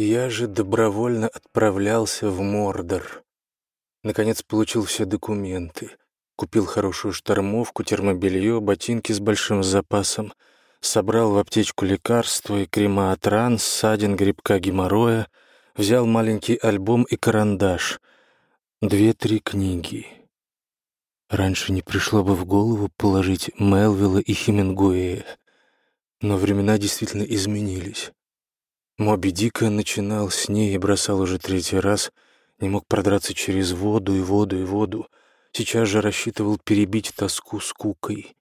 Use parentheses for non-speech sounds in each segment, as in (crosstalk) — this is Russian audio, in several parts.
Я же добровольно отправлялся в Мордор. Наконец получил все документы. Купил хорошую штормовку, термобелье, ботинки с большим запасом. Собрал в аптечку лекарства и крема от ран, ссадин, грибка геморроя. Взял маленький альбом и карандаш. Две-три книги. Раньше не пришло бы в голову положить Мелвилла и Хемингуэя. Но времена действительно изменились. Моби Дика начинал с ней и бросал уже третий раз, не мог продраться через воду и воду и воду. Сейчас же рассчитывал перебить тоску скукой.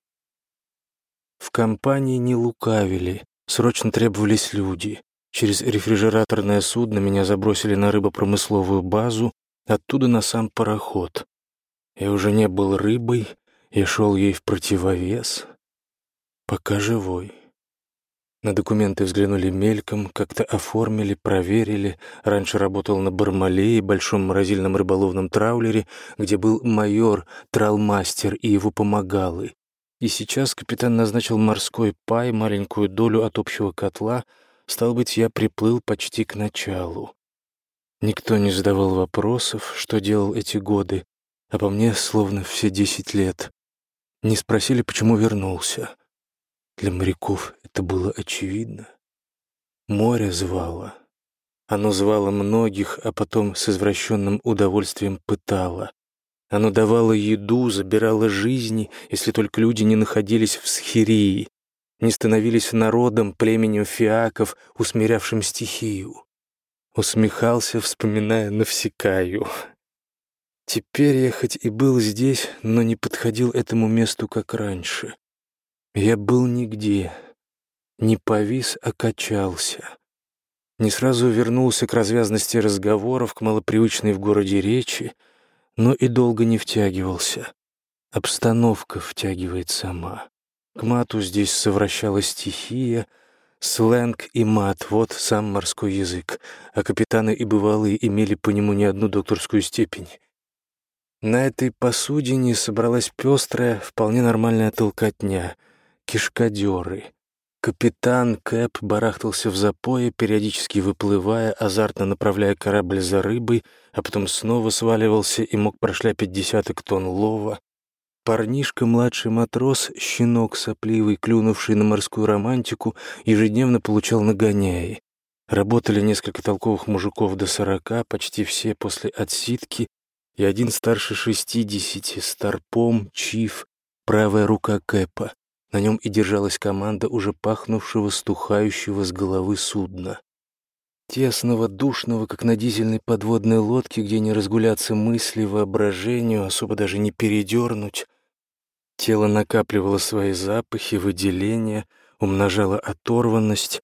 В компании не лукавили, срочно требовались люди. Через рефрижераторное судно меня забросили на рыбопромысловую базу, оттуда на сам пароход. Я уже не был рыбой, я шел ей в противовес, пока живой. На документы взглянули мельком, как-то оформили, проверили. Раньше работал на Бармалее, большом морозильном рыболовном траулере, где был майор, тралмастер и его помогалы. И сейчас капитан назначил морской пай, маленькую долю от общего котла. Стал быть, я приплыл почти к началу. Никто не задавал вопросов, что делал эти годы, а по мне словно все десять лет. Не спросили, почему вернулся. Для моряков это было очевидно. Море звало. Оно звало многих, а потом с извращенным удовольствием пытало. Оно давало еду, забирало жизни, если только люди не находились в схирии, не становились народом, племенем фиаков, усмирявшим стихию. Усмехался, вспоминая Навсекаю. Теперь я хоть и был здесь, но не подходил этому месту, как раньше. Я был нигде, не повис, а качался. Не сразу вернулся к развязности разговоров, к малопривычной в городе речи, но и долго не втягивался. Обстановка втягивает сама. К мату здесь совращалась стихия, сленг и мат — вот сам морской язык, а капитаны и бывалые имели по нему не одну докторскую степень. На этой посудине собралась пестрая, вполне нормальная толкотня — кишкадеры. Капитан Кэп барахтался в запое, периодически выплывая, азартно направляя корабль за рыбой, а потом снова сваливался и мог прошляпить десяток тонн лова. Парнишка, младший матрос, щенок сопливый, клюнувший на морскую романтику, ежедневно получал нагоняи. Работали несколько толковых мужиков до сорока, почти все после отсидки, и один старше шестидесяти, старпом, чиф, правая рука Кэпа. На нем и держалась команда уже пахнувшего, стухающего с головы судна. Тесного, душного, как на дизельной подводной лодке, где не разгуляться мысли, воображению, особо даже не передернуть. Тело накапливало свои запахи, выделения, умножало оторванность,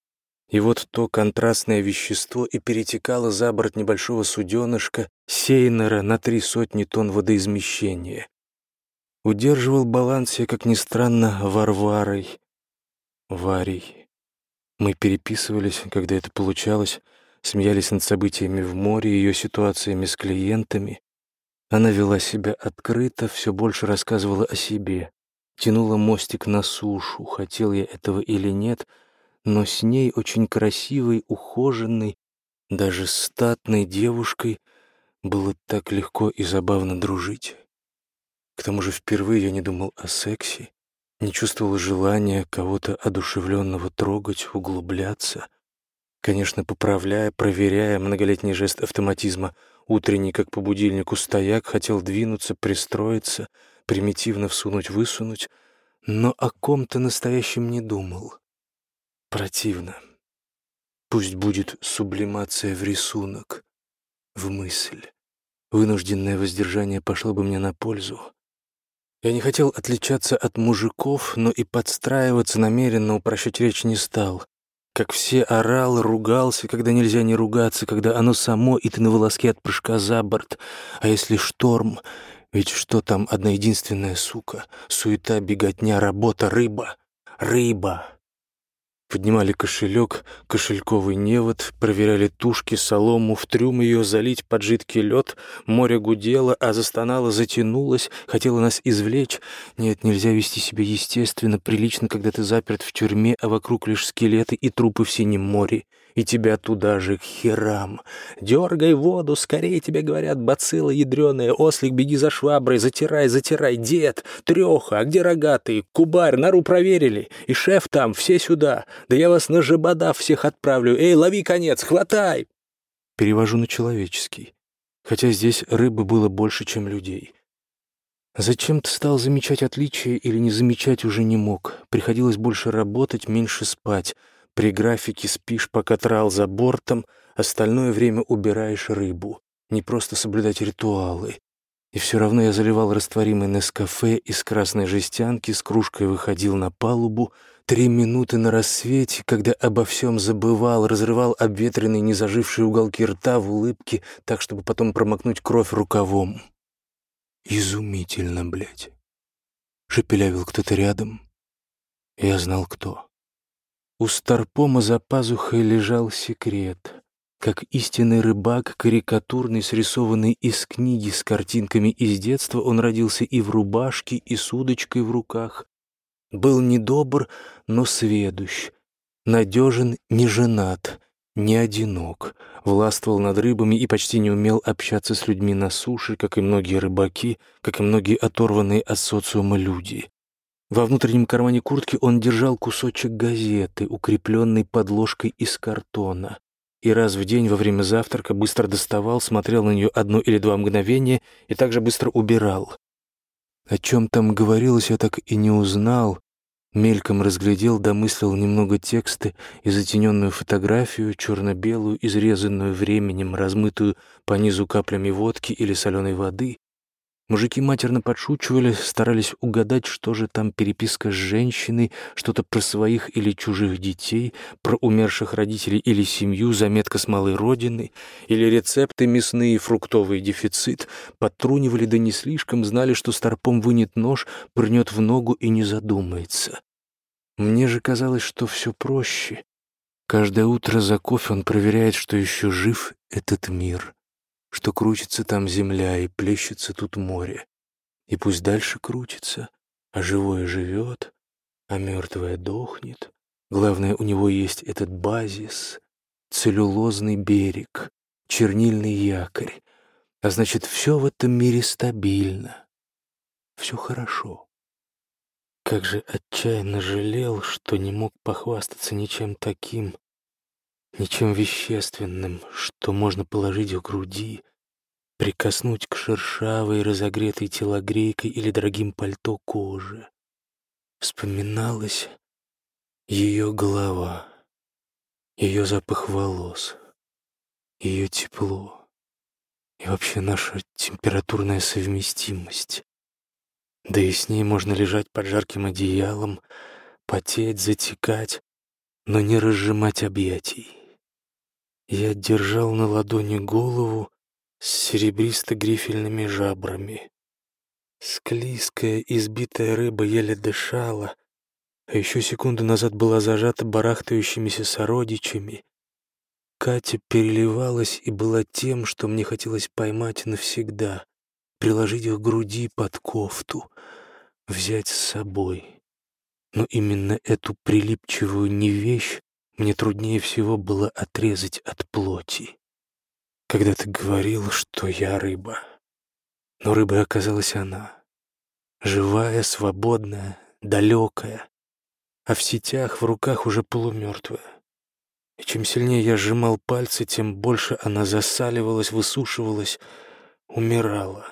и вот то контрастное вещество и перетекало за борт небольшого суденышка Сейнера на три сотни тонн водоизмещения. Удерживал баланс я, как ни странно, Варварой. Варей. Мы переписывались, когда это получалось, смеялись над событиями в море, ее ситуациями с клиентами. Она вела себя открыто, все больше рассказывала о себе. Тянула мостик на сушу, хотел я этого или нет, но с ней, очень красивой, ухоженной, даже статной девушкой, было так легко и забавно дружить. К тому же впервые я не думал о сексе, не чувствовал желания кого-то одушевленного трогать, углубляться. Конечно, поправляя, проверяя многолетний жест автоматизма, утренний, как по будильнику, стояк, хотел двинуться, пристроиться, примитивно всунуть-высунуть, но о ком-то настоящем не думал. Противно. Пусть будет сублимация в рисунок, в мысль. Вынужденное воздержание пошло бы мне на пользу. Я не хотел отличаться от мужиков, но и подстраиваться намеренно упрощать речь не стал. Как все орал, ругался, когда нельзя не ругаться, когда оно само, и ты на волоске от прыжка за борт. А если шторм? Ведь что там одна единственная сука? Суета, беготня, работа, рыба. Рыба. Поднимали кошелек, кошельковый невод, проверяли тушки, солому, в трюм ее залить под жидкий лед. Море гудело, а застонало, затянулось, хотело нас извлечь. Нет, нельзя вести себя естественно, прилично, когда ты заперт в тюрьме, а вокруг лишь скелеты и трупы в синем море. И тебя туда же, к херам. Дергай воду, скорее тебе говорят, бацилла ядреная, ослик, беги за шваброй, затирай, затирай, дед, треха, а где рогатый, кубарь, нору проверили, и шеф там, все сюда, да я вас на жабода всех отправлю, эй, лови конец, хватай!» Перевожу на человеческий, хотя здесь рыбы было больше, чем людей. Зачем ты стал замечать отличия или не замечать уже не мог. Приходилось больше работать, меньше спать. При графике спишь, пока трал за бортом, остальное время убираешь рыбу. Не просто соблюдать ритуалы. И все равно я заливал растворимый Нескафе из красной жестянки, с кружкой выходил на палубу. Три минуты на рассвете, когда обо всем забывал, разрывал обветренные незажившие уголки рта в улыбке, так, чтобы потом промокнуть кровь рукавом. Изумительно, блядь. Шепелявил кто-то рядом. Я знал, кто. У Старпома за пазухой лежал секрет. Как истинный рыбак, карикатурный, срисованный из книги с картинками из детства, он родился и в рубашке, и с удочкой в руках. Был недобр, но сведущ. Надежен, не женат, не одинок, властвовал над рыбами и почти не умел общаться с людьми на суше, как и многие рыбаки, как и многие оторванные от социума люди. Во внутреннем кармане куртки он держал кусочек газеты, укрепленный подложкой из картона, и раз в день во время завтрака быстро доставал, смотрел на нее одно или два мгновения и также быстро убирал. О чем там говорилось, я так и не узнал, Мельком разглядел, домыслил немного текста и затененную фотографию, черно-белую, изрезанную временем, размытую по низу каплями водки или соленой воды. Мужики матерно подшучивали, старались угадать, что же там переписка с женщиной, что-то про своих или чужих детей, про умерших родителей или семью, заметка с малой родины, или рецепты мясные, фруктовый дефицит. Подтрунивали да не слишком, знали, что старпом вынет нож, прынет в ногу и не задумается. Мне же казалось, что все проще. Каждое утро за кофе он проверяет, что еще жив этот мир, что крутится там земля и плещется тут море. И пусть дальше крутится, а живое живет, а мертвое дохнет. Главное, у него есть этот базис, целлюлозный берег, чернильный якорь. А значит, все в этом мире стабильно, все хорошо. Как же отчаянно жалел, что не мог похвастаться ничем таким, ничем вещественным, что можно положить в груди, прикоснуть к шершавой, разогретой телогрейкой или дорогим пальто кожи. Вспоминалась ее голова, ее запах волос, ее тепло и вообще наша температурная совместимость. Да и с ней можно лежать под жарким одеялом, потеть, затекать, но не разжимать объятий. Я держал на ладони голову с серебристо-грифельными жабрами. Склизкая, избитая рыба еле дышала, а еще секунду назад была зажата барахтающимися сородичами. Катя переливалась и была тем, что мне хотелось поймать навсегда приложить их к груди под кофту, взять с собой. Но именно эту прилипчивую не вещь мне труднее всего было отрезать от плоти. Когда ты говорил, что я рыба. Но рыбой оказалась она. Живая, свободная, далекая, а в сетях в руках уже полумертвая. И чем сильнее я сжимал пальцы, тем больше она засаливалась, высушивалась, умирала.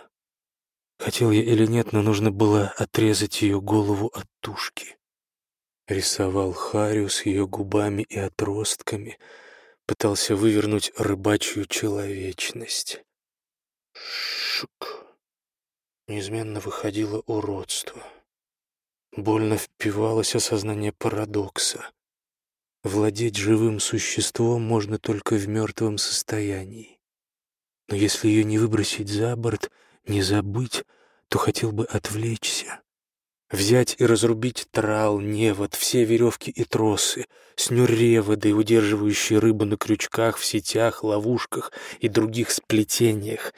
Хотел я или нет, но нужно было отрезать ее голову от тушки. Рисовал Харю с ее губами и отростками, пытался вывернуть рыбачью человечность. Шук. Неизменно выходило уродство. Больно впивалось осознание парадокса. Владеть живым существом можно только в мертвом состоянии. Но если ее не выбросить за борт — не забыть, то хотел бы отвлечься. Взять и разрубить трал, невод, все веревки и тросы, снюреводы, удерживающие рыбу на крючках, в сетях, ловушках и других сплетениях,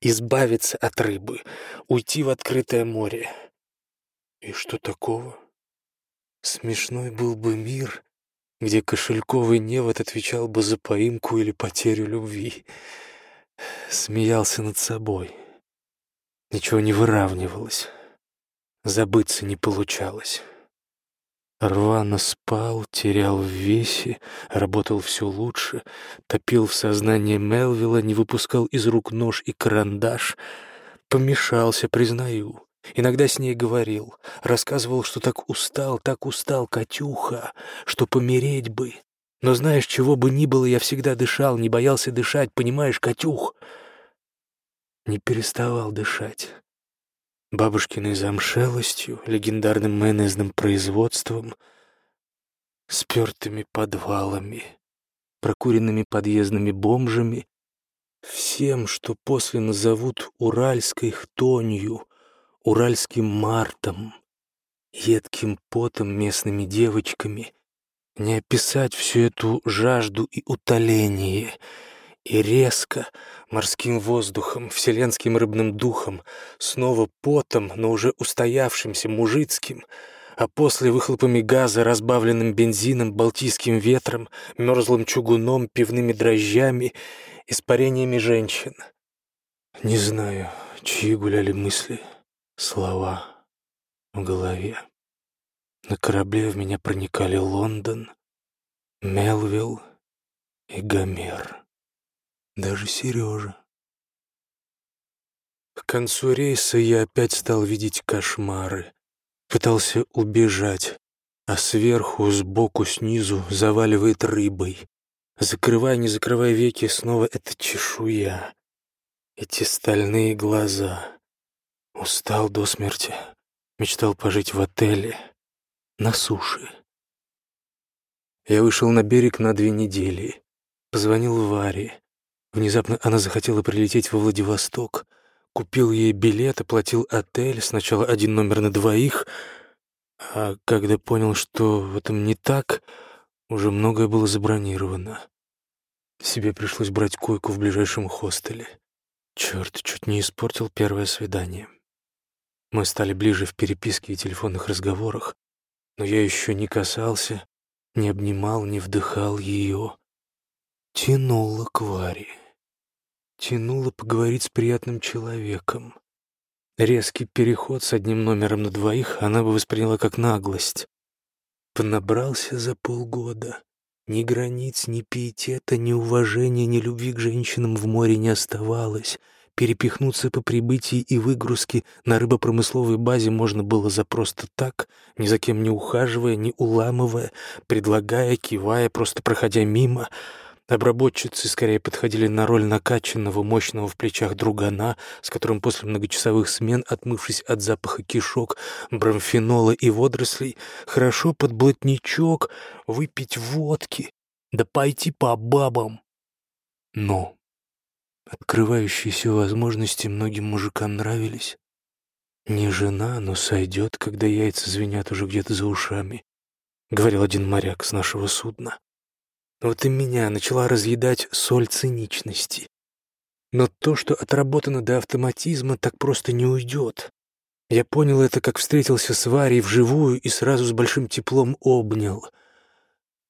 избавиться от рыбы, уйти в открытое море. И что такого? Смешной был бы мир, где кошельковый невод отвечал бы за поимку или потерю любви. Смеялся над собой. Ничего не выравнивалось. Забыться не получалось. Рвано спал, терял в весе, работал все лучше, топил в сознании Мелвилла, не выпускал из рук нож и карандаш. Помешался, признаю. Иногда с ней говорил, рассказывал, что так устал, так устал, Катюха, что помереть бы. Но знаешь, чего бы ни было, я всегда дышал, не боялся дышать, понимаешь, Катюх? Не переставал дышать бабушкиной замшелостью, легендарным майонезным производством, спертыми подвалами, прокуренными подъездными бомжами, всем, что после назовут уральской хтонью, уральским мартом, едким потом местными девочками, не описать всю эту жажду и утоление — и резко, морским воздухом, вселенским рыбным духом, снова потом, но уже устоявшимся, мужицким, а после выхлопами газа, разбавленным бензином, балтийским ветром, мерзлым чугуном, пивными дрожжами, испарениями женщин. Не знаю, чьи гуляли мысли, слова в голове. На корабле в меня проникали Лондон, Мелвилл и Гомер даже Сережа. К концу рейса я опять стал видеть кошмары. Пытался убежать, а сверху, сбоку, снизу заваливает рыбой. Закрывая, не закрывая веки, снова эта чешуя. Эти стальные глаза. Устал до смерти. Мечтал пожить в отеле. На суше. Я вышел на берег на две недели. Позвонил Варе. Внезапно она захотела прилететь во Владивосток. Купил ей билет, оплатил отель, сначала один номер на двоих, а когда понял, что в этом не так, уже многое было забронировано. Себе пришлось брать койку в ближайшем хостеле. Черт, чуть не испортил первое свидание. Мы стали ближе в переписке и телефонных разговорах, но я еще не касался, не обнимал, не вдыхал ее. Тянуло к Варе тянуло поговорить с приятным человеком. Резкий переход с одним номером на двоих она бы восприняла как наглость. Понабрался за полгода. Ни границ, ни пиетета, ни уважения, ни любви к женщинам в море не оставалось. Перепихнуться по прибытии и выгрузке на рыбопромысловой базе можно было за просто так, ни за кем не ухаживая, не уламывая, предлагая, кивая, просто проходя мимо — Обработчицы скорее подходили на роль накачанного, мощного в плечах другана, с которым после многочасовых смен, отмывшись от запаха кишок, бромфенола и водорослей, хорошо под блатничок выпить водки, да пойти по бабам. Но открывающиеся возможности многим мужикам нравились. Не жена, но сойдет, когда яйца звенят уже где-то за ушами, — говорил один моряк с нашего судна. Вот и меня начала разъедать соль циничности. Но то, что отработано до автоматизма, так просто не уйдет. Я понял это, как встретился с Варей вживую и сразу с большим теплом обнял.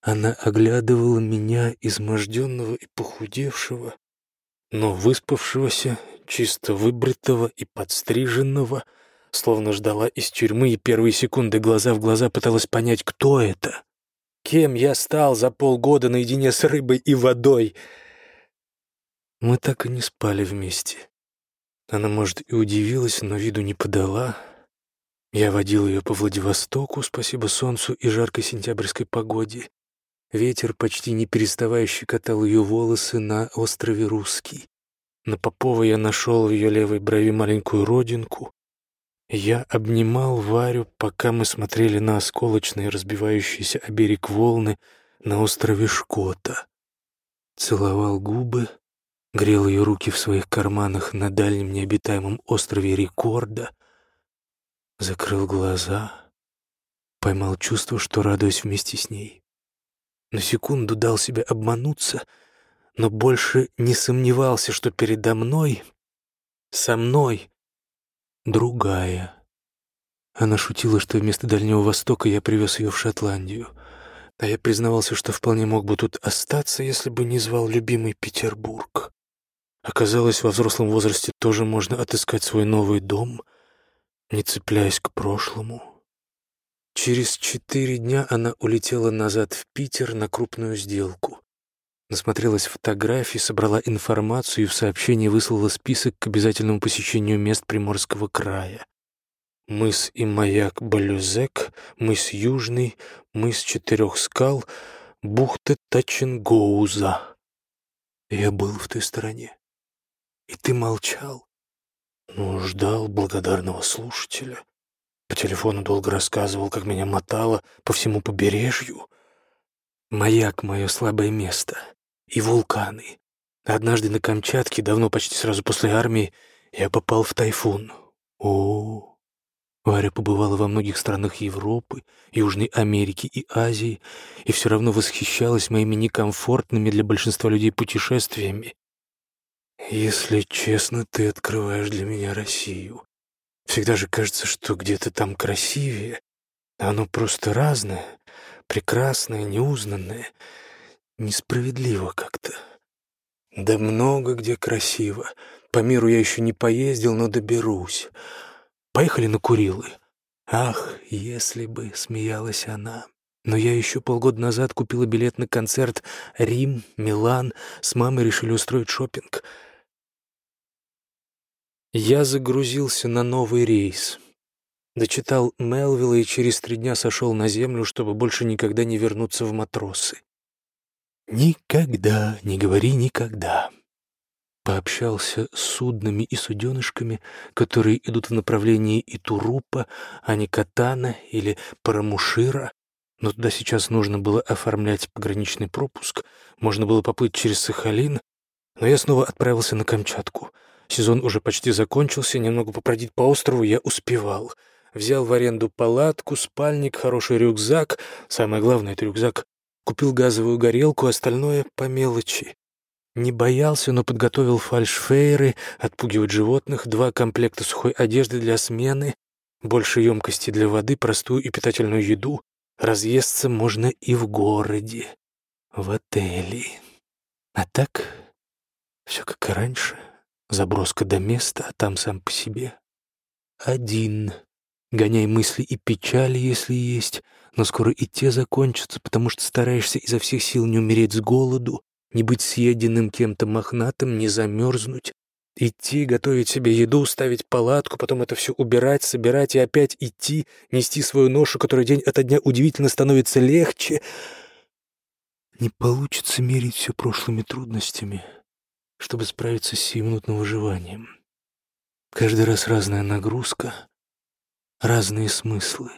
Она оглядывала меня, изможденного и похудевшего, но выспавшегося, чисто выбритого и подстриженного, словно ждала из тюрьмы и первые секунды глаза в глаза пыталась понять, кто это. Кем я стал за полгода наедине с рыбой и водой? Мы так и не спали вместе. Она, может, и удивилась, но виду не подала. Я водил ее по Владивостоку, спасибо солнцу и жаркой сентябрьской погоде. Ветер, почти не переставающий, катал ее волосы на острове Русский. На Попова я нашел в ее левой брови маленькую родинку, я обнимал Варю, пока мы смотрели на осколочные, разбивающиеся о берег волны на острове Шкота. Целовал губы, грел ее руки в своих карманах на дальнем необитаемом острове Рекорда, закрыл глаза, поймал чувство, что радуюсь вместе с ней. На секунду дал себе обмануться, но больше не сомневался, что передо мной, со мной, другая. Она шутила, что вместо Дальнего Востока я привез ее в Шотландию. А я признавался, что вполне мог бы тут остаться, если бы не звал любимый Петербург. Оказалось, во взрослом возрасте тоже можно отыскать свой новый дом, не цепляясь к прошлому. Через четыре дня она улетела назад в Питер на крупную сделку. Насмотрелась фотографий, собрала информацию и в сообщении выслала список к обязательному посещению мест Приморского края. Мыс и маяк Балюзек, мыс Южный, мыс Четырех скал, бухта Таченгоуза. Я был в той стороне. И ты молчал. Ну, ждал благодарного слушателя. По телефону долго рассказывал, как меня мотало по всему побережью. Маяк — мое слабое место. И вулканы. Однажды на Камчатке, давно почти сразу после армии, я попал в тайфун. О, Варя побывала во многих странах Европы, Южной Америки и Азии и все равно восхищалась моими некомфортными для большинства людей путешествиями. «Если честно, ты открываешь для меня Россию. Всегда же кажется, что где-то там красивее, а оно просто разное, прекрасное, неузнанное, несправедливо как-то. Да много где красиво. По миру я еще не поездил, но доберусь. Поехали на Курилы. Ах, если бы, смеялась она. Но я еще полгода назад купила билет на концерт Рим, Милан. С мамой решили устроить шопинг. Я загрузился на новый рейс. Дочитал Мелвилла и через три дня сошел на землю, чтобы больше никогда не вернуться в матросы. «Никогда, не говори никогда», пообщался с суднами и суденышками, которые идут в направлении Итурупа, а не Катана или Парамушира. Но туда сейчас нужно было оформлять пограничный пропуск, можно было поплыть через Сахалин, но я снова отправился на Камчатку. Сезон уже почти закончился, немного побродить по острову я успевал. Взял в аренду палатку, спальник, хороший рюкзак. Самое главное — это рюкзак. Купил газовую горелку, остальное — по мелочи. Не боялся, но подготовил фальшфейры, отпугивать животных, два комплекта сухой одежды для смены, больше емкости для воды, простую и питательную еду. Разъесться можно и в городе, в отеле. А так, все как и раньше. Заброска до места, а там сам по себе. Один. Гоняй мысли и печали, если есть, но скоро и те закончатся, потому что стараешься изо всех сил не умереть с голоду, не быть съеденным кем-то мохнатым, не замерзнуть. Идти, готовить себе еду, ставить палатку, потом это все убирать, собирать и опять идти, нести свою ношу, которая день ото дня удивительно становится легче. Не получится мерить все прошлыми трудностями, чтобы справиться с сиюминутным выживанием. Каждый раз разная нагрузка, разные смыслы.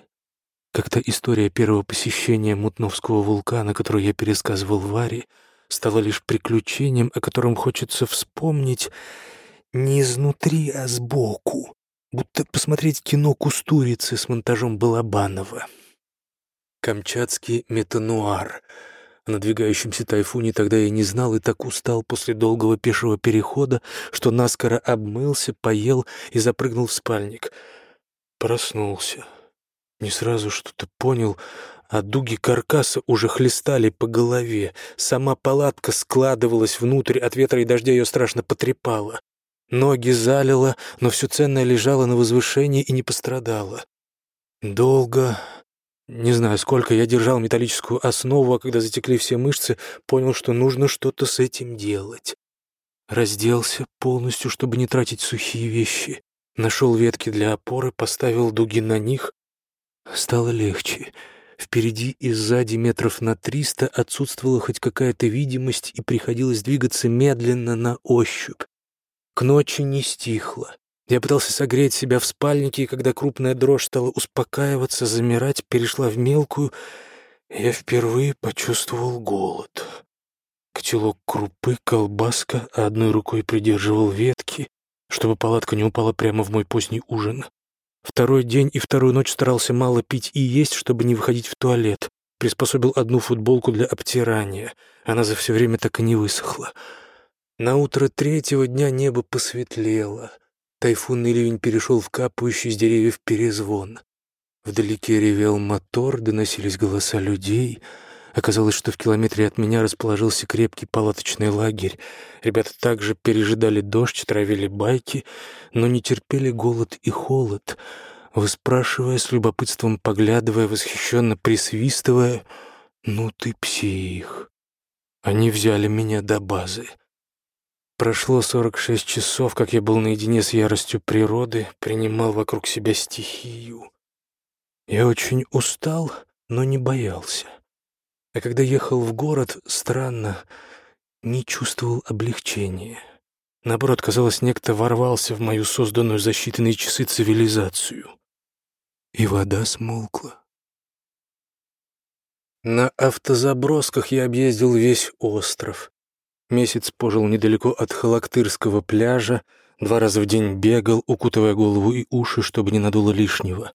Как то история первого посещения Мутновского вулкана, которую я пересказывал Варе, — стало лишь приключением, о котором хочется вспомнить не изнутри, а сбоку, будто посмотреть кино «Кустурицы» с монтажом Балабанова. Камчатский метануар. О надвигающемся тайфуне тогда я не знал и так устал после долгого пешего перехода, что наскоро обмылся, поел и запрыгнул в спальник. Проснулся. Не сразу что-то понял, а дуги каркаса уже хлестали по голове. Сама палатка складывалась внутрь, от ветра и дождя ее страшно потрепало. Ноги залило, но все ценное лежало на возвышении и не пострадало. Долго, не знаю, сколько я держал металлическую основу, а когда затекли все мышцы, понял, что нужно что-то с этим делать. Разделся полностью, чтобы не тратить сухие вещи. Нашел ветки для опоры, поставил дуги на них. Стало легче. Впереди и сзади метров на триста отсутствовала хоть какая-то видимость, и приходилось двигаться медленно на ощупь. К ночи не стихло. Я пытался согреть себя в спальнике, и когда крупная дрожь стала успокаиваться, замирать, перешла в мелкую, я впервые почувствовал голод. Котелок крупы, колбаска, а одной рукой придерживал ветки, чтобы палатка не упала прямо в мой поздний ужин. Второй день и вторую ночь старался мало пить и есть, чтобы не выходить в туалет. Приспособил одну футболку для обтирания. Она за все время так и не высохла. На утро третьего дня небо посветлело. Тайфунный ливень перешел в капающий с деревьев перезвон. Вдалеке ревел мотор, доносились голоса людей. Оказалось, что в километре от меня расположился крепкий палаточный лагерь. Ребята также пережидали дождь, травили байки, но не терпели голод и холод, выспрашивая с любопытством, поглядывая, восхищенно присвистывая «Ну ты псих!» Они взяли меня до базы. Прошло 46 часов, как я был наедине с яростью природы, принимал вокруг себя стихию. Я очень устал, но не боялся. А когда ехал в город, странно, не чувствовал облегчения. Наоборот, казалось, некто ворвался в мою созданную за считанные часы цивилизацию. И вода смолкла. На автозабросках я объездил весь остров. Месяц пожил недалеко от Халактырского пляжа, два раза в день бегал, укутывая голову и уши, чтобы не надуло лишнего.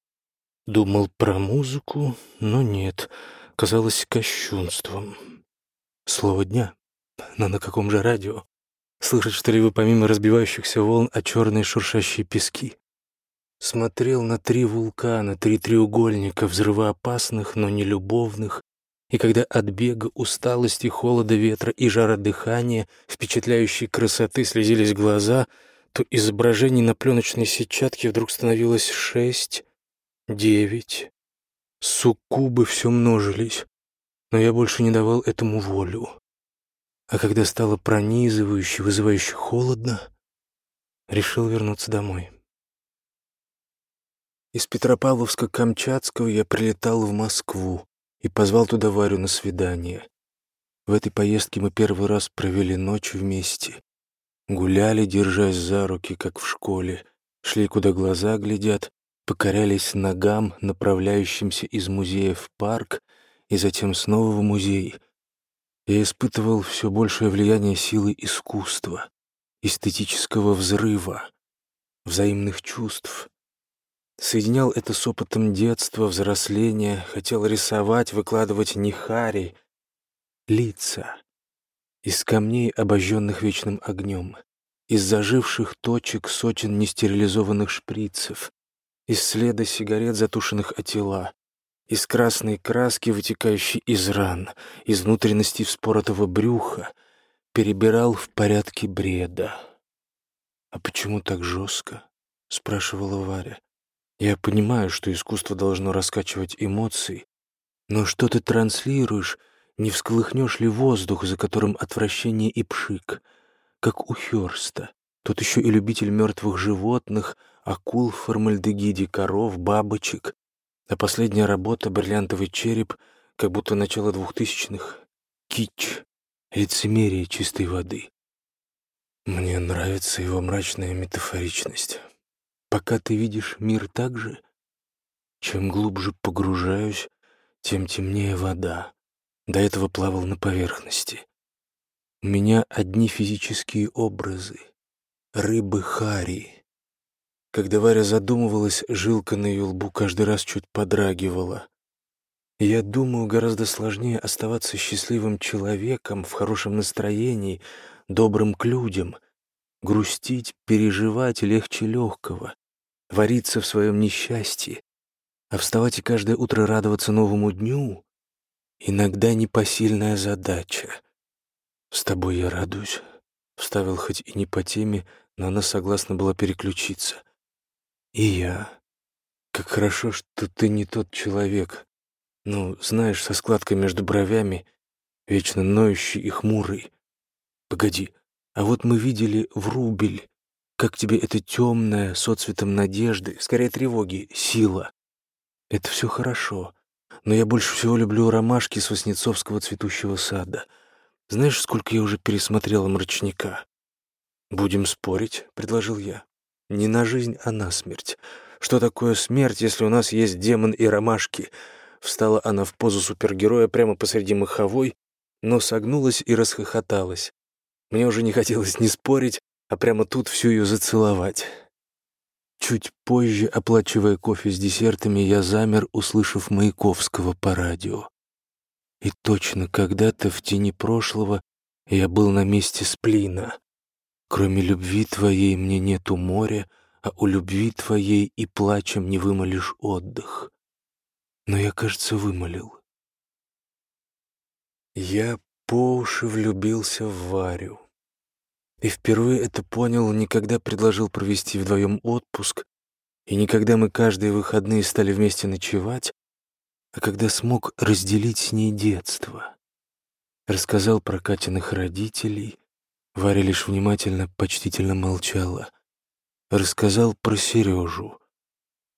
Думал про музыку, но нет, казалось кощунством. Слово дня. Но на каком же радио? Слышать что-либо помимо разбивающихся волн о черные шуршащие пески. Смотрел на три вулкана, три треугольника, взрывоопасных, но не любовных, и когда от бега, усталости, холода, ветра и жара дыхания, впечатляющей красоты слезились глаза, то изображений на пленочной сетчатке вдруг становилось шесть, девять. Суккубы все множились, но я больше не давал этому волю. А когда стало пронизывающе, вызывающе холодно, решил вернуться домой. Из Петропавловска-Камчатского я прилетал в Москву и позвал туда Варю на свидание. В этой поездке мы первый раз провели ночь вместе. Гуляли, держась за руки, как в школе, шли, куда глаза глядят, покорялись ногам, направляющимся из музея в парк и затем снова в музей. Я испытывал все большее влияние силы искусства, эстетического взрыва, взаимных чувств, Соединял это с опытом детства, взросления, хотел рисовать, выкладывать нихари, лица. Из камней, обожженных вечным огнем, из заживших точек сотен нестерилизованных шприцев, из следа сигарет, затушенных от тела, из красной краски, вытекающей из ран, из внутренности вспоротого брюха, перебирал в порядке бреда. «А почему так жестко?» — спрашивала Варя. Я понимаю, что искусство должно раскачивать эмоции, но что ты транслируешь, не всколыхнешь ли воздух, за которым отвращение и пшик, как у Хёрста. Тот еще и любитель мертвых животных, акул в формальдегиде, коров, бабочек. А последняя работа «Бриллиантовый череп», как будто начало двухтысячных. Кич, лицемерие чистой воды. Мне нравится его мрачная метафоричность. Пока ты видишь мир так же, чем глубже погружаюсь, тем темнее вода. До этого плавал на поверхности. У меня одни физические образы. Рыбы Хари. Когда Варя задумывалась, жилка на ее лбу каждый раз чуть подрагивала. Я думаю, гораздо сложнее оставаться счастливым человеком в хорошем настроении, добрым к людям. Грустить, переживать легче легкого вариться в своем несчастье, а вставать и каждое утро радоваться новому дню — иногда непосильная задача. «С тобой я радуюсь», — вставил хоть и не по теме, но она согласна была переключиться. «И я. Как хорошо, что ты не тот человек. Ну, знаешь, со складкой между бровями, вечно ноющий и хмурый. Погоди, а вот мы видели в Рубель как тебе это темное, с отцветом надежды, скорее тревоги, сила? Это все хорошо, но я больше всего люблю ромашки с Васнецовского цветущего сада. Знаешь, сколько я уже пересмотрела мрачника? «Будем спорить», — предложил я. «Не на жизнь, а на смерть. Что такое смерть, если у нас есть демон и ромашки?» Встала она в позу супергероя прямо посреди маховой, но согнулась и расхохоталась. Мне уже не хотелось ни спорить, а прямо тут всю ее зацеловать. Чуть позже, оплачивая кофе с десертами, я замер, услышав Маяковского по радио. И точно когда-то в тени прошлого я был на месте сплина. Кроме любви твоей мне нету моря, а у любви твоей и плачем не вымолишь отдых. Но я, кажется, вымолил. Я по уши влюбился в Варю. И впервые это понял, никогда предложил провести вдвоем отпуск, и никогда мы каждые выходные стали вместе ночевать, а когда смог разделить с ней детство. Рассказал про Катиных родителей, Варя лишь внимательно, почтительно молчала. Рассказал про Сережу.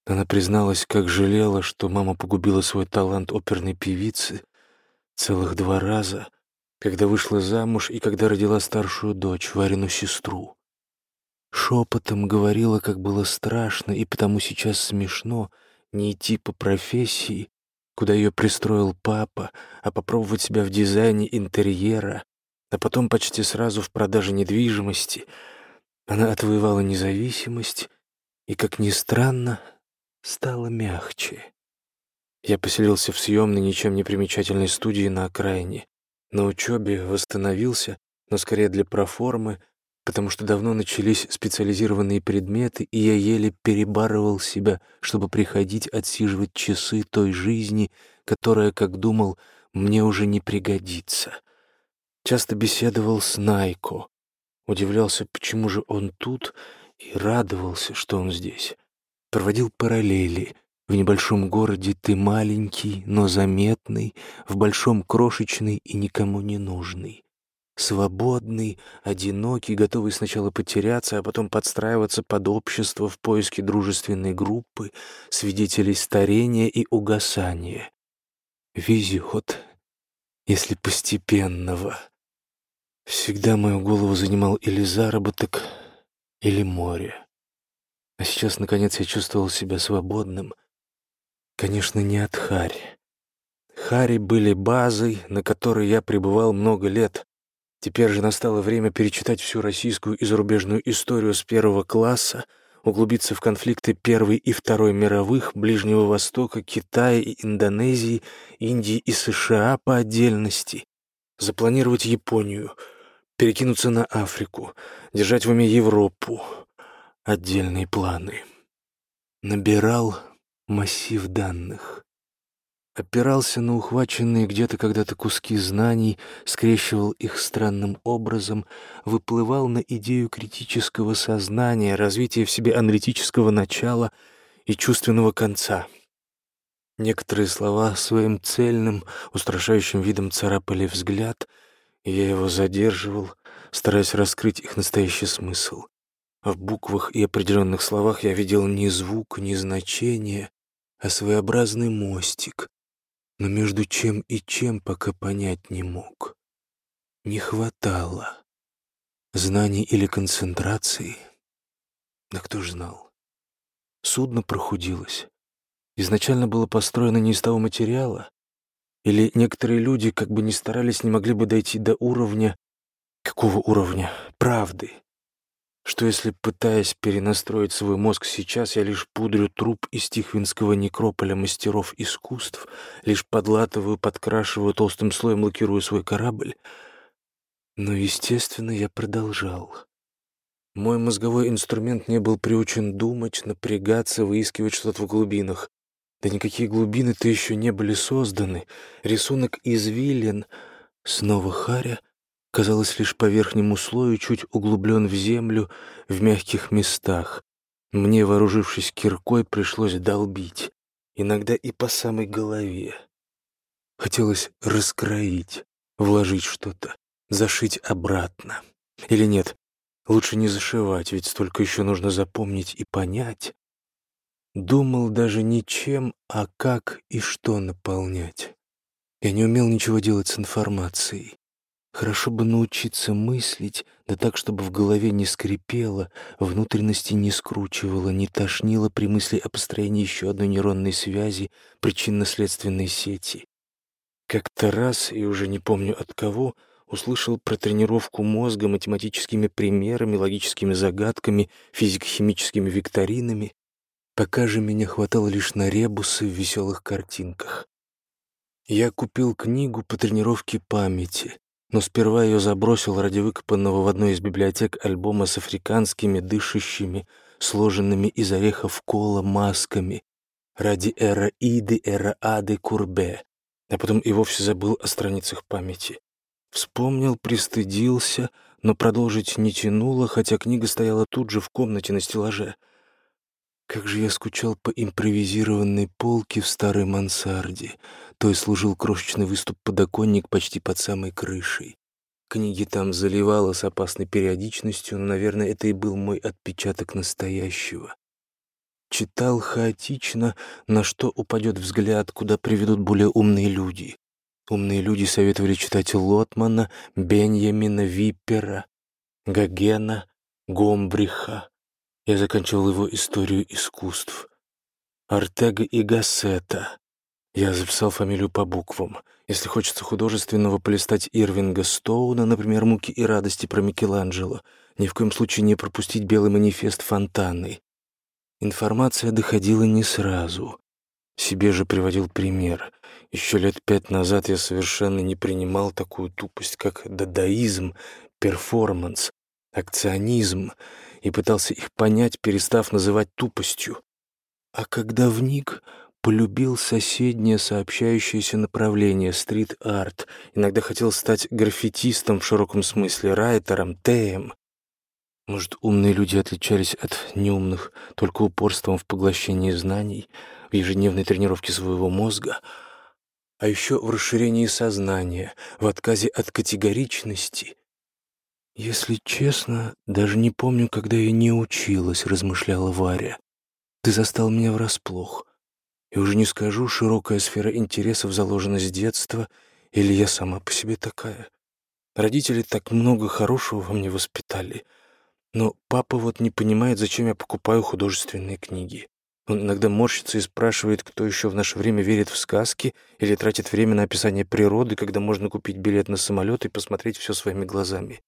Она призналась, как жалела, что мама погубила свой талант оперной певицы целых два раза, когда вышла замуж и когда родила старшую дочь, Варину сестру. Шепотом говорила, как было страшно, и потому сейчас смешно не идти по профессии, куда ее пристроил папа, а попробовать себя в дизайне интерьера, а потом почти сразу в продаже недвижимости. Она отвоевала независимость и, как ни странно, стала мягче. Я поселился в съемной, ничем не примечательной студии на окраине. На учебе восстановился, но скорее для проформы, потому что давно начались специализированные предметы, и я еле перебарывал себя, чтобы приходить отсиживать часы той жизни, которая, как думал, мне уже не пригодится. Часто беседовал с Найко, удивлялся, почему же он тут, и радовался, что он здесь. Проводил параллели. В небольшом городе ты маленький, но заметный, в большом крошечный и никому не нужный. Свободный, одинокий, готовый сначала потеряться, а потом подстраиваться под общество в поиске дружественной группы, свидетелей старения и угасания. Везет, если постепенного. Всегда мою голову занимал или заработок, или море. А сейчас, наконец, я чувствовал себя свободным. Конечно, не от Хари. Хари были базой, на которой я пребывал много лет. Теперь же настало время перечитать всю российскую и зарубежную историю с первого класса, углубиться в конфликты Первой и Второй мировых, Ближнего Востока, Китая и Индонезии, Индии и США по отдельности, запланировать Японию, перекинуться на Африку, держать в уме Европу, отдельные планы. Набирал массив данных опирался на ухваченные где-то когда-то куски знаний, скрещивал их странным образом, выплывал на идею критического сознания, развития в себе аналитического начала и чувственного конца. Некоторые слова своим цельным, устрашающим видом царапали взгляд, и я его задерживал, стараясь раскрыть их настоящий смысл. В буквах и определенных словах я видел не звук, не значение, а своеобразный мостик, но между чем и чем пока понять не мог. Не хватало знаний или концентрации. Да кто ж знал? Судно прохудилось. Изначально было построено не из того материала, или некоторые люди, как бы ни старались, не могли бы дойти до уровня... Какого уровня? Правды что если, пытаясь перенастроить свой мозг сейчас, я лишь пудрю труп из Тихвинского некрополя мастеров искусств, лишь подлатываю, подкрашиваю, толстым слоем лакирую свой корабль. Но, естественно, я продолжал. Мой мозговой инструмент не был приучен думать, напрягаться, выискивать что-то в глубинах. Да никакие глубины-то еще не были созданы. Рисунок извилен. Снова Харя — казалось, лишь по верхнему слою чуть углублен в землю в мягких местах. Мне, вооружившись киркой, пришлось долбить, иногда и по самой голове. Хотелось раскроить, вложить что-то, зашить обратно. Или нет, лучше не зашивать, ведь столько еще нужно запомнить и понять. Думал даже не чем, а как и что наполнять. Я не умел ничего делать с информацией. Хорошо бы научиться мыслить, да так, чтобы в голове не скрипело, внутренности не скручивало, не тошнило при мысли о построении еще одной нейронной связи, причинно-следственной сети. Как-то раз, и уже не помню от кого, услышал про тренировку мозга математическими примерами, логическими загадками, физико-химическими викторинами. Пока же меня хватало лишь на ребусы в веселых картинках. Я купил книгу по тренировке памяти, но сперва ее забросил ради выкопанного в одной из библиотек альбома с африканскими дышащими, сложенными из орехов кола масками, ради эра Иды, эра Ады Курбе, а потом и вовсе забыл о страницах памяти. Вспомнил, пристыдился, но продолжить не тянуло, хотя книга стояла тут же в комнате на стеллаже. Как же я скучал по импровизированной полке в старой мансарде. То и служил крошечный выступ-подоконник почти под самой крышей. Книги там заливало с опасной периодичностью, но, наверное, это и был мой отпечаток настоящего. Читал хаотично, на что упадет взгляд, куда приведут более умные люди. Умные люди советовали читать Лотмана, Беньямина Виппера, Гогена, Гомбриха. Я заканчивал его историю искусств. Артега и Гассета. Я записал фамилию по буквам. Если хочется художественного, полистать Ирвинга Стоуна, например, «Муки и радости» про Микеланджело. Ни в коем случае не пропустить белый манифест Фонтаны. Информация доходила не сразу. Себе же приводил пример. Еще лет пять назад я совершенно не принимал такую тупость, как дадаизм, перформанс, акционизм, и пытался их понять, перестав называть тупостью. А когда вник, полюбил соседнее сообщающееся направление — стрит-арт. Иногда хотел стать граффитистом в широком смысле, райтером, теем. Может, умные люди отличались от неумных только упорством в поглощении знаний, в ежедневной тренировке своего мозга, а еще в расширении сознания, в отказе от категоричности. «Если честно, даже не помню, когда я не училась», — размышляла Варя. «Ты застал меня врасплох. И уже не скажу, широкая сфера интересов заложена с детства, или я сама по себе такая. Родители так много хорошего во мне воспитали — но папа вот не понимает, зачем я покупаю художественные книги. Он иногда морщится и спрашивает, кто еще в наше время верит в сказки или тратит время на описание природы, когда можно купить билет на самолет и посмотреть все своими глазами.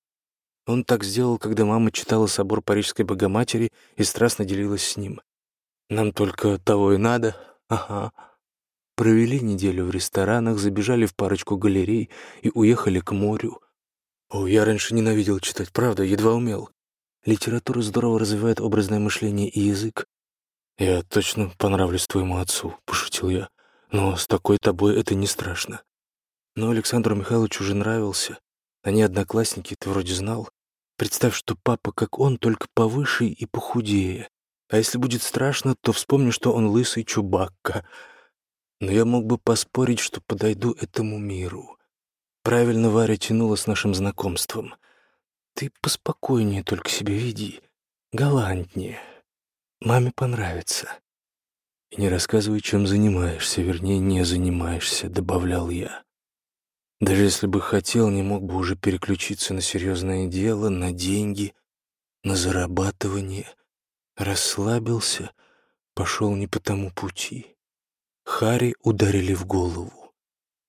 Он так сделал, когда мама читала собор Парижской Богоматери и страстно делилась с ним. Нам только того и надо. Ага. Провели неделю в ресторанах, забежали в парочку галерей и уехали к морю. О, я раньше ненавидел читать, правда, едва умел. Литература здорово развивает образное мышление и язык. «Я точно понравлюсь твоему отцу», — пошутил я. «Но с такой тобой это не страшно». Но Александру Михайловичу уже нравился. Они одноклассники, ты вроде знал. Представь, что папа, как он, только повыше и похудее. А если будет страшно, то вспомни, что он лысый чубакка. Но я мог бы поспорить, что подойду этому миру. Правильно Варя тянула с нашим знакомством. Ты поспокойнее только себя веди, галантнее. Маме понравится. И не рассказывай, чем занимаешься, вернее, не занимаешься, добавлял я. Даже если бы хотел, не мог бы уже переключиться на серьезное дело, на деньги, на зарабатывание. Расслабился, пошел не по тому пути. Хари ударили в голову.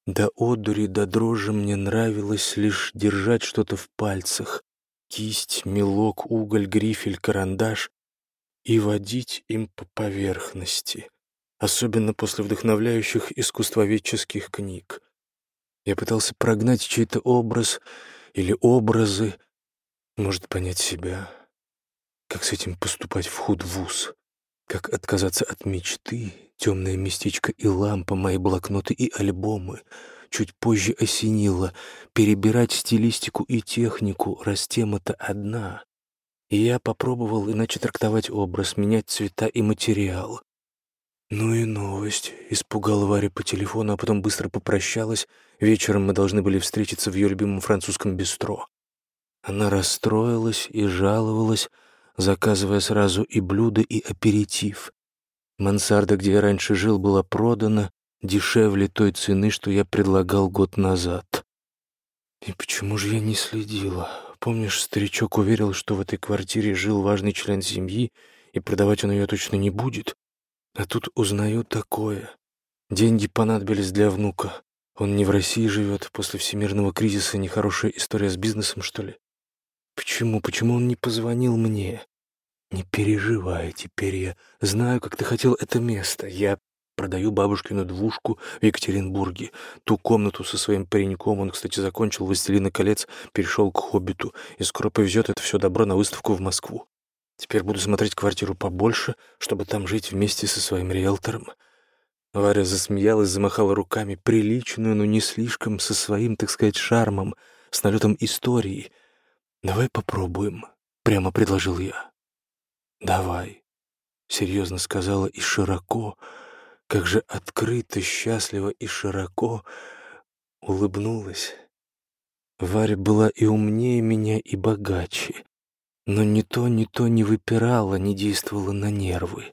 До одури, до дрожи мне нравилось лишь держать что-то в пальцах, кисть, мелок, уголь, грифель, карандаш и водить им по поверхности, особенно после вдохновляющих искусствоведческих книг. Я пытался прогнать чей-то образ или образы, может, понять себя, как с этим поступать в худвуз, как отказаться от мечты, темное местечко и лампа, мои блокноты и альбомы — чуть позже осенило. Перебирать стилистику и технику, раз тема-то одна. И я попробовал иначе трактовать образ, менять цвета и материал. «Ну и новость», — испугала Варя по телефону, а потом быстро попрощалась. Вечером мы должны были встретиться в ее любимом французском бистро. Она расстроилась и жаловалась, заказывая сразу и блюдо, и аперитив. Мансарда, где я раньше жил, была продана, дешевле той цены, что я предлагал год назад. И почему же я не следила? Помнишь, старичок уверил, что в этой квартире жил важный член семьи, и продавать он ее точно не будет? А тут узнаю такое. Деньги понадобились для внука. Он не в России живет, после всемирного кризиса нехорошая история с бизнесом, что ли? Почему, почему он не позвонил мне? Не переживай, теперь я знаю, как ты хотел это место. Я Продаю бабушкину двушку в Екатеринбурге. Ту комнату со своим пареньком. Он, кстати, закончил «Властелина колец», перешел к «Хоббиту» и скоро повезет это все добро на выставку в Москву. Теперь буду смотреть квартиру побольше, чтобы там жить вместе со своим риэлтором. Варя засмеялась, замахала руками, приличную, но не слишком, со своим, так сказать, шармом, с налетом истории. «Давай попробуем», — прямо предложил я. «Давай», — серьезно сказала и широко, как же открыто, счастливо и широко улыбнулась. Варя была и умнее меня, и богаче, но ни то, ни то не выпирала, не действовала на нервы.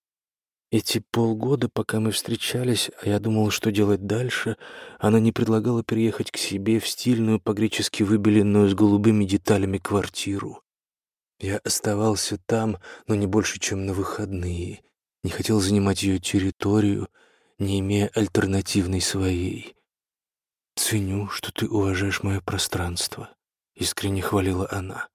Эти полгода, пока мы встречались, а я думал, что делать дальше, она не предлагала переехать к себе в стильную, по-гречески выбеленную с голубыми деталями квартиру. Я оставался там, но не больше, чем на выходные. Не хотел занимать ее территорию, не имея альтернативной своей. «Ценю, что ты уважаешь мое пространство», — искренне хвалила она.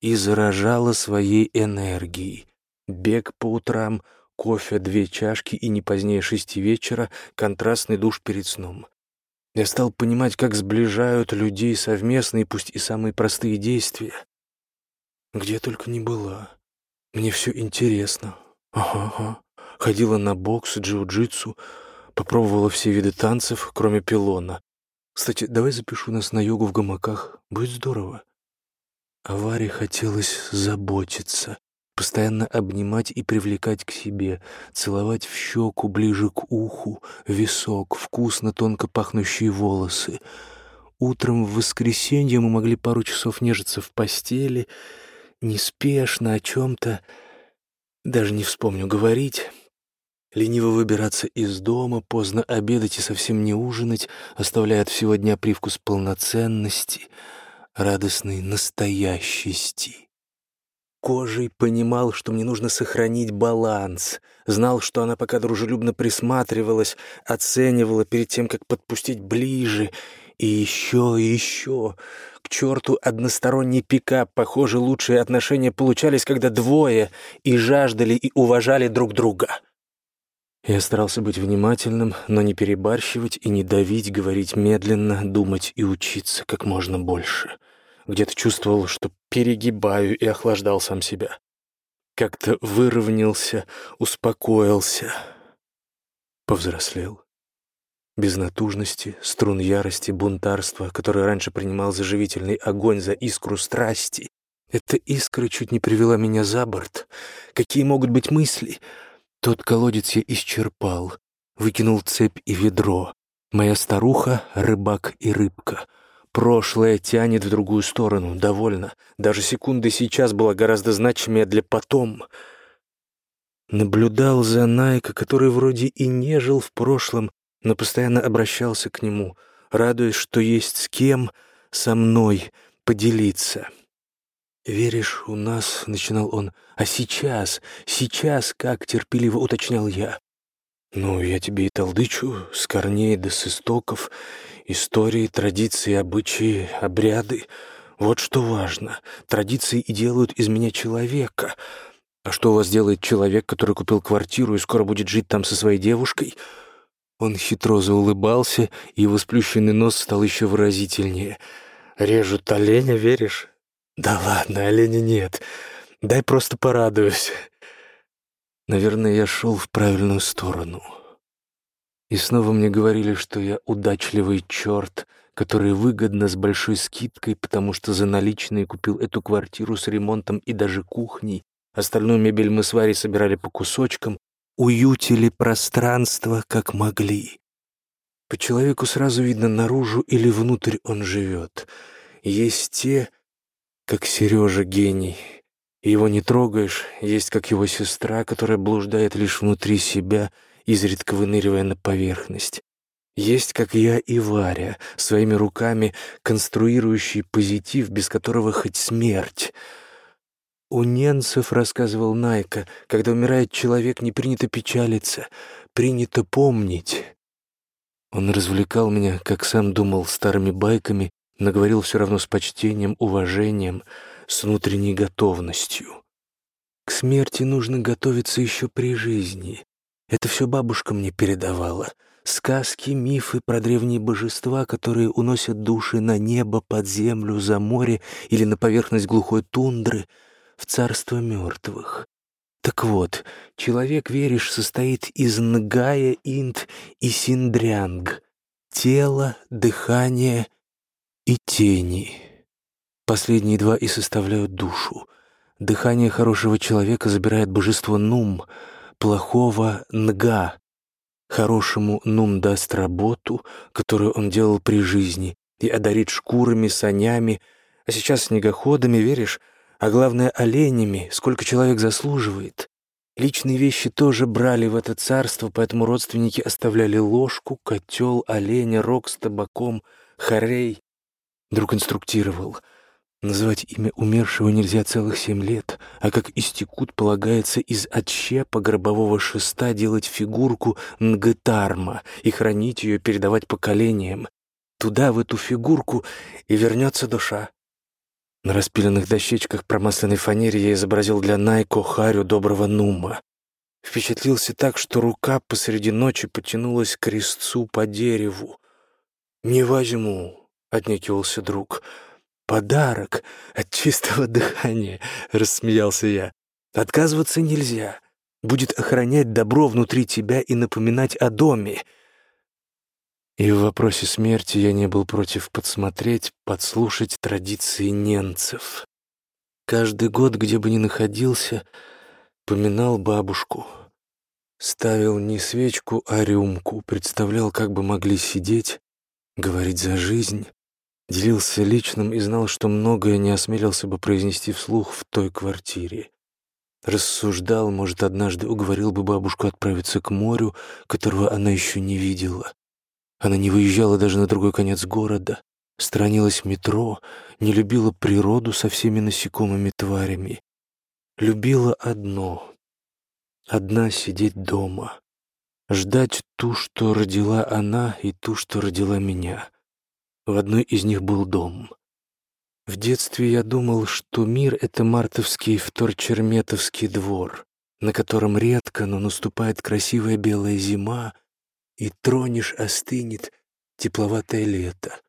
И заражала своей энергией. Бег по утрам — кофе, две чашки и не позднее шести вечера контрастный душ перед сном. Я стал понимать, как сближают людей совместные, пусть и самые простые действия. Где только не была. Мне все интересно. Ага, ага. Ходила на бокс, джиу-джитсу, попробовала все виды танцев, кроме пилона. Кстати, давай запишу нас на йогу в гамаках. Будет здорово. А Варе хотелось заботиться, постоянно обнимать и привлекать к себе, целовать в щеку, ближе к уху, висок, вкусно тонко пахнущие волосы. Утром в воскресенье мы могли пару часов нежиться в постели, неспешно о чем-то, даже не вспомню говорить, лениво выбираться из дома, поздно обедать и совсем не ужинать, оставляя от всего дня привкус полноценности, радостной настоящести. Кожей понимал, что мне нужно сохранить баланс. Знал, что она пока дружелюбно присматривалась, оценивала перед тем, как подпустить ближе. И еще, и еще. К черту односторонний пикап. Похоже, лучшие отношения получались, когда двое и жаждали, и уважали друг друга. Я старался быть внимательным, но не перебарщивать и не давить, говорить медленно, думать и учиться как можно больше. — где-то чувствовал, что перегибаю и охлаждал сам себя. Как-то выровнялся, успокоился, повзрослел. Без натужности, струн ярости, бунтарства, который раньше принимал за живительный огонь, за искру страсти. Эта искра чуть не привела меня за борт. Какие могут быть мысли? Тот колодец я исчерпал, выкинул цепь и ведро. Моя старуха — рыбак и рыбка — Прошлое тянет в другую сторону, довольно. Даже секунда сейчас была гораздо значимее для потом. Наблюдал за Найка, который вроде и не жил в прошлом, но постоянно обращался к нему, радуясь, что есть с кем со мной поделиться. «Веришь, у нас...» — начинал он. «А сейчас, сейчас, как терпеливо уточнял я. «Ну, я тебе и толдычу, с корней да с истоков, истории, традиции, обычаи, обряды. Вот что важно. Традиции и делают из меня человека. А что у вас делает человек, который купил квартиру и скоро будет жить там со своей девушкой?» Он хитро заулыбался, и его сплющенный нос стал еще выразительнее. «Режут оленя, веришь?» «Да ладно, оленя нет. Дай просто порадуюсь». Наверное, я шел в правильную сторону. И снова мне говорили, что я удачливый черт, который выгодно с большой скидкой, потому что за наличные купил эту квартиру с ремонтом и даже кухней. Остальную мебель мы с Варей собирали по кусочкам, уютили пространство, как могли. По человеку сразу видно, наружу или внутрь он живет. Есть те, как Сережа гений, его не трогаешь, есть как его сестра, которая блуждает лишь внутри себя, изредка выныривая на поверхность. Есть, как я и Варя, своими руками конструирующий позитив, без которого хоть смерть. У ненцев, рассказывал Найка, когда умирает человек, не принято печалиться, принято помнить. Он развлекал меня, как сам думал, старыми байками, но говорил все равно с почтением, уважением — с внутренней готовностью. К смерти нужно готовиться еще при жизни. Это все бабушка мне передавала. Сказки, мифы про древние божества, которые уносят души на небо, под землю, за море или на поверхность глухой тундры, в царство мертвых. Так вот, человек, веришь, состоит из Нгая, Инт и Синдрянг. Тело, дыхание и тени. Последние два и составляют душу. Дыхание хорошего человека забирает божество Нум, плохого — Нга. Хорошему Нум даст работу, которую он делал при жизни, и одарит шкурами, санями, а сейчас снегоходами, веришь, а главное — оленями, сколько человек заслуживает. Личные вещи тоже брали в это царство, поэтому родственники оставляли ложку, котел, оленя, рог с табаком, хорей. Друг инструктировал. Называть имя умершего нельзя целых семь лет, а как истекут полагается из отщепа гробового шеста делать фигурку нгетарма и хранить ее, передавать поколениям. Туда, в эту фигурку, и вернется душа. На распиленных дощечках промасленной фанере я изобразил для Найко Харю доброго Нума. Впечатлился так, что рука посреди ночи потянулась к крестцу по дереву. «Не возьму», — отнекивался друг. «Подарок от чистого дыхания», — рассмеялся я. «Отказываться нельзя. Будет охранять добро внутри тебя и напоминать о доме». И в вопросе смерти я не был против подсмотреть, подслушать традиции немцев. Каждый год, где бы ни находился, поминал бабушку. Ставил не свечку, а рюмку, представлял, как бы могли сидеть, говорить за жизнь, делился личным и знал, что многое не осмелился бы произнести вслух в той квартире. Рассуждал, может, однажды уговорил бы бабушку отправиться к морю, которого она еще не видела. Она не выезжала даже на другой конец города, сторонилась метро, не любила природу со всеми насекомыми тварями. Любила одно — одна сидеть дома, ждать ту, что родила она, и ту, что родила меня. В одной из них был дом. В детстве я думал, что мир — это мартовский вторчерметовский двор, на котором редко, но наступает красивая белая зима, и тронешь остынет тепловатое лето,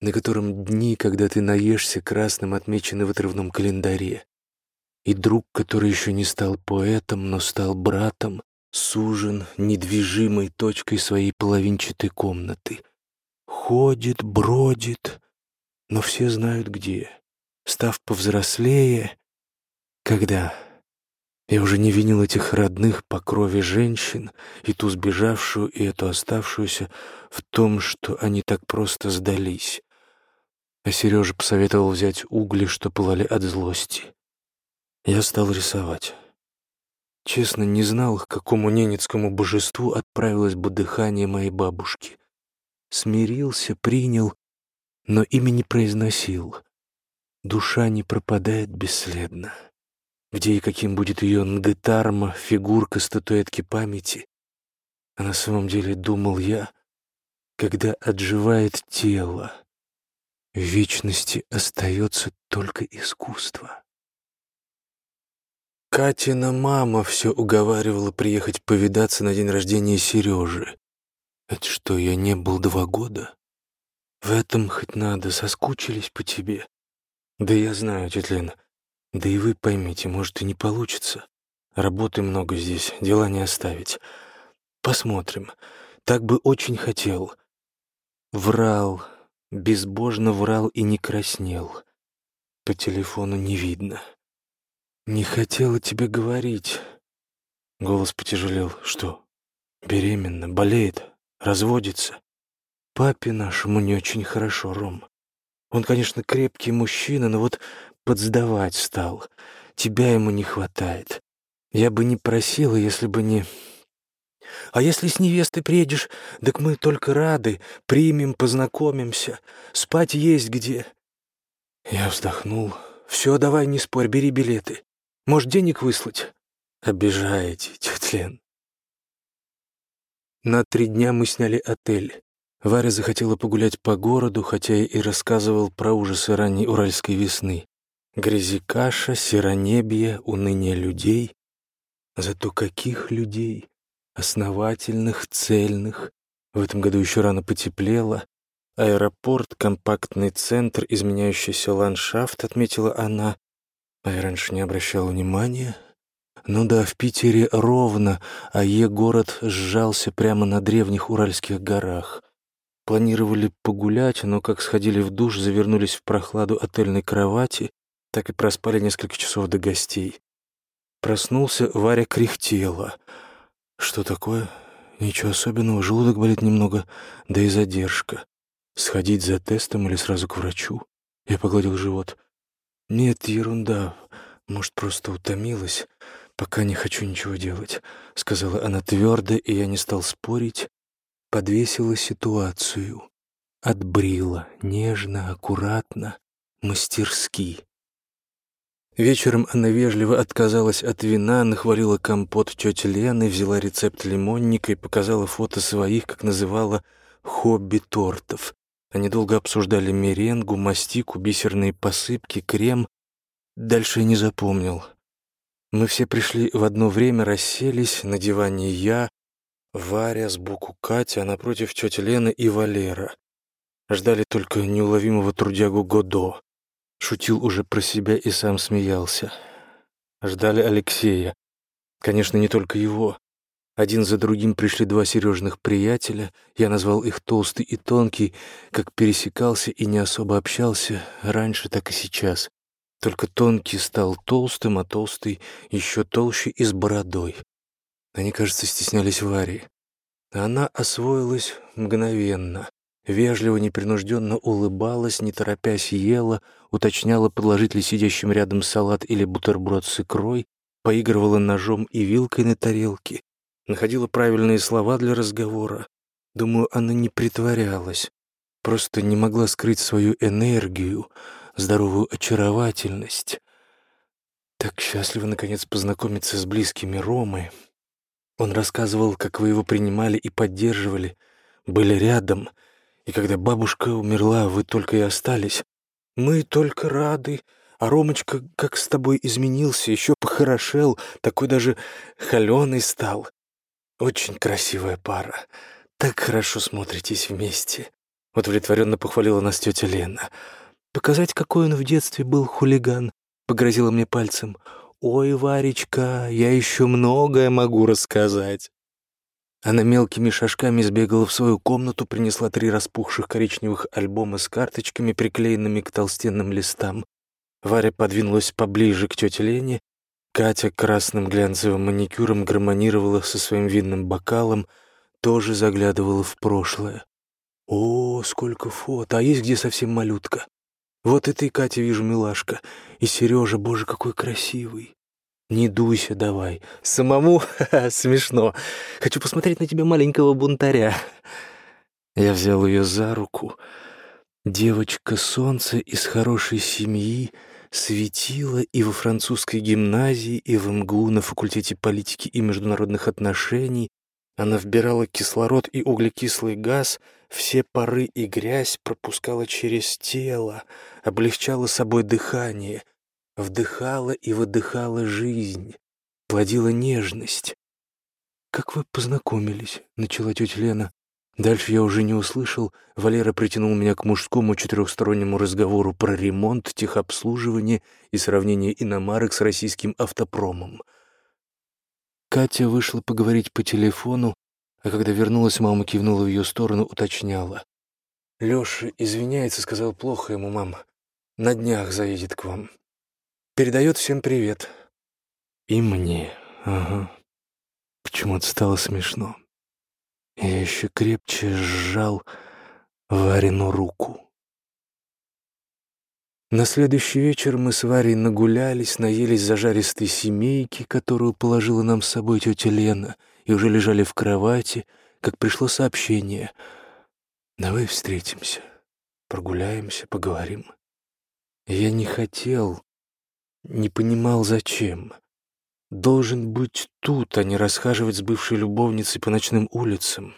на котором дни, когда ты наешься красным, отмечены в отрывном календаре. И друг, который еще не стал поэтом, но стал братом, сужен недвижимой точкой своей половинчатой комнаты. Ходит, бродит, но все знают где. Став повзрослее, когда я уже не винил этих родных по крови женщин, и ту сбежавшую, и эту оставшуюся, в том, что они так просто сдались. А Сережа посоветовал взять угли, что пылали от злости. Я стал рисовать. Честно, не знал, к какому ненецкому божеству отправилось бы дыхание моей бабушки. Смирился, принял, но имя не произносил. Душа не пропадает бесследно где и каким будет ее нгетарма, фигурка статуэтки памяти. А на самом деле думал я, когда отживает тело, в вечности остается только искусство. Катина мама все уговаривала приехать повидаться на день рождения Сережи. Это что, я не был два года? В этом хоть надо, соскучились по тебе. Да я знаю, тетя Лена, да и вы поймите, может и не получится. Работы много здесь, дела не оставить. Посмотрим. Так бы очень хотел. Врал, безбожно врал и не краснел. По телефону не видно. Не хотела тебе говорить. Голос потяжелел. Что? Беременна, болеет, разводится. Папе нашему не очень хорошо, Ром. Он, конечно, крепкий мужчина, но вот подсдавать стал. Тебя ему не хватает. Я бы не просила, если бы не... А если с невестой приедешь, так мы только рады, примем, познакомимся. Спать есть где. Я вздохнул. Все, давай не спорь, бери билеты. Может, денег выслать? Обижаете, тетя Лен. На три дня мы сняли отель. Варя захотела погулять по городу, хотя и рассказывал про ужасы ранней уральской весны. Грязи каша, серонебье, уныние людей. Зато каких людей? Основательных, цельных. В этом году еще рано потеплело. Аэропорт, компактный центр, изменяющийся ландшафт, отметила она. А я раньше не обращала внимания. Ну да, в Питере ровно, а Е-город сжался прямо на древних Уральских горах. Планировали погулять, но как сходили в душ, завернулись в прохладу отельной кровати, так и проспали несколько часов до гостей. Проснулся, Варя кряхтела. Что такое? Ничего особенного, желудок болит немного, да и задержка. Сходить за тестом или сразу к врачу? Я погладил живот. Нет, ерунда. Может, просто утомилась. Пока не хочу ничего делать, сказала она твердо, и я не стал спорить. Подвесила ситуацию. Отбрила, нежно, аккуратно, мастерски. Вечером она вежливо отказалась от вина, нахвалила компот тети Лены, взяла рецепт лимонника и показала фото своих, как называла, хобби-тортов. Они долго обсуждали меренгу, мастику, бисерные посыпки, крем. Дальше я не запомнил. Мы все пришли в одно время, расселись, на диване я, Варя, сбоку Катя, а напротив тетя Лена и Валера. Ждали только неуловимого трудягу Годо. Шутил уже про себя и сам смеялся. Ждали Алексея. Конечно, не только его. Один за другим пришли два Сережных приятеля. Я назвал их Толстый и Тонкий, как пересекался и не особо общался раньше, так и сейчас. Только Тонкий стал толстым, а Толстый еще толще и с бородой. Они, кажется, стеснялись Вари. Она освоилась мгновенно. Вежливо, непринужденно улыбалась, не торопясь ела, уточняла, подложить ли сидящим рядом салат или бутерброд с икрой, поигрывала ножом и вилкой на тарелке, находила правильные слова для разговора. Думаю, она не притворялась, просто не могла скрыть свою энергию, здоровую очаровательность. Так счастливо, наконец, познакомиться с близкими Ромы. Он рассказывал, как вы его принимали и поддерживали, были рядом, и когда бабушка умерла, вы только и остались. Мы только рады, а Ромочка как с тобой изменился, еще похорошел, такой даже холеный стал. Очень красивая пара. Так хорошо смотритесь вместе. Удовлетворенно похвалила нас тетя Лена. Показать, какой он в детстве был хулиган, погрозила мне пальцем. Ой, Варечка, я еще многое могу рассказать. Она мелкими шажками сбегала в свою комнату, принесла три распухших коричневых альбома с карточками, приклеенными к толстенным листам. Варя подвинулась поближе к тете Лене, Катя красным глянцевым маникюром гармонировала со своим винным бокалом, тоже заглядывала в прошлое. О, сколько фото! А есть где совсем малютка? Вот и ты, Катя, вижу, милашка. И Сережа, боже, какой красивый. Не дуйся давай. Самому (laughs) смешно. Хочу посмотреть на тебя, маленького бунтаря. Я взял ее за руку. Девочка солнце из хорошей семьи — светила и во французской гимназии, и в МГУ на факультете политики и международных отношений. Она вбирала кислород и углекислый газ, все пары и грязь пропускала через тело, облегчала собой дыхание, вдыхала и выдыхала жизнь, плодила нежность. «Как вы познакомились?» — начала тетя Лена. Дальше я уже не услышал. Валера притянул меня к мужскому четырехстороннему разговору про ремонт, техобслуживание и сравнение иномарок с российским автопромом. Катя вышла поговорить по телефону, а когда вернулась, мама кивнула в ее сторону, уточняла. «Леша извиняется, сказал плохо ему, мама. На днях заедет к вам. Передает всем привет». «И мне, ага. Почему-то стало смешно». Я еще крепче сжал Варину руку. На следующий вечер мы с Варей нагулялись, наелись зажаристой семейки, которую положила нам с собой тетя Лена, и уже лежали в кровати, как пришло сообщение. «Давай встретимся, прогуляемся, поговорим». Я не хотел, не понимал, зачем должен быть тут, а не расхаживать с бывшей любовницей по ночным улицам.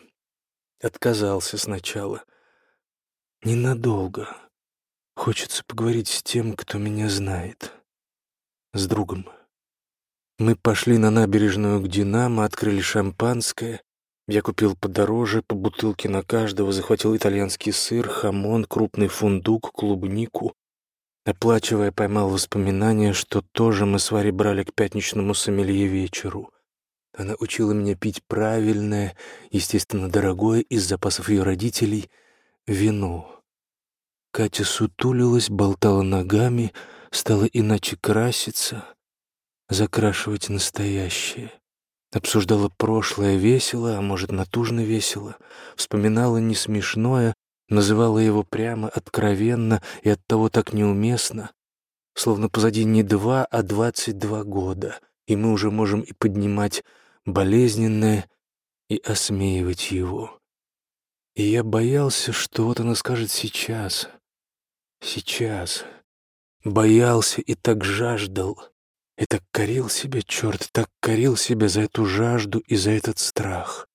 Отказался сначала. Ненадолго. Хочется поговорить с тем, кто меня знает. С другом. Мы пошли на набережную к «Динамо», открыли шампанское. Я купил подороже, по бутылке на каждого, захватил итальянский сыр, хамон, крупный фундук, клубнику. Оплачивая, поймал воспоминания, что тоже мы с Варей брали к пятничному сомелье вечеру. Она учила меня пить правильное, естественно, дорогое из запасов ее родителей, вино. Катя сутулилась, болтала ногами, стала иначе краситься, закрашивать настоящее. Обсуждала прошлое весело, а может, натужно весело, вспоминала не смешное, называла его прямо, откровенно и оттого так неуместно, словно позади не два, а двадцать два года, и мы уже можем и поднимать болезненное, и осмеивать его. И я боялся, что вот она скажет сейчас, сейчас. Боялся и так жаждал, и так корил себя, черт, так корил себя за эту жажду и за этот страх.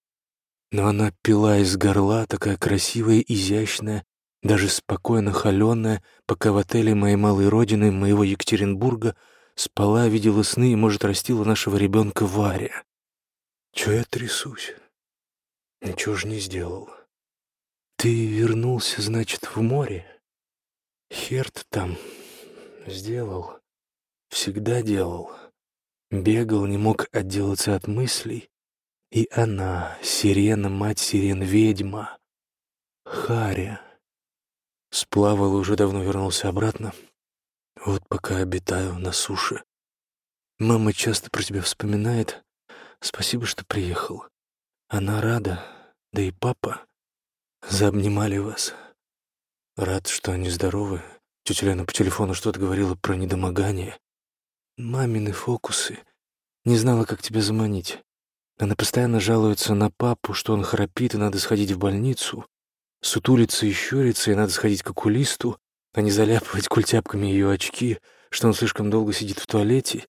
Но она пила из горла, такая красивая, изящная, даже спокойно холеная, пока в отеле моей малой родины, моего Екатеринбурга, спала, видела сны и, может, растила нашего ребенка Варя. Чего я трясусь? Ничего же не сделал. Ты вернулся, значит, в море? Херт там сделал. Всегда делал. Бегал, не мог отделаться от мыслей, и она, сирена, мать сирен, ведьма, Харя. Сплавал уже давно вернулся обратно. Вот пока обитаю на суше. Мама часто про тебя вспоминает. Спасибо, что приехал. Она рада, да и папа. Заобнимали вас. Рад, что они здоровы. Тетя Лена по телефону что-то говорила про недомогание. Мамины фокусы. Не знала, как тебя заманить. Она постоянно жалуется на папу, что он храпит, и надо сходить в больницу. Сутулится и щурится, и надо сходить к окулисту, а не заляпывать культяпками ее очки, что он слишком долго сидит в туалете,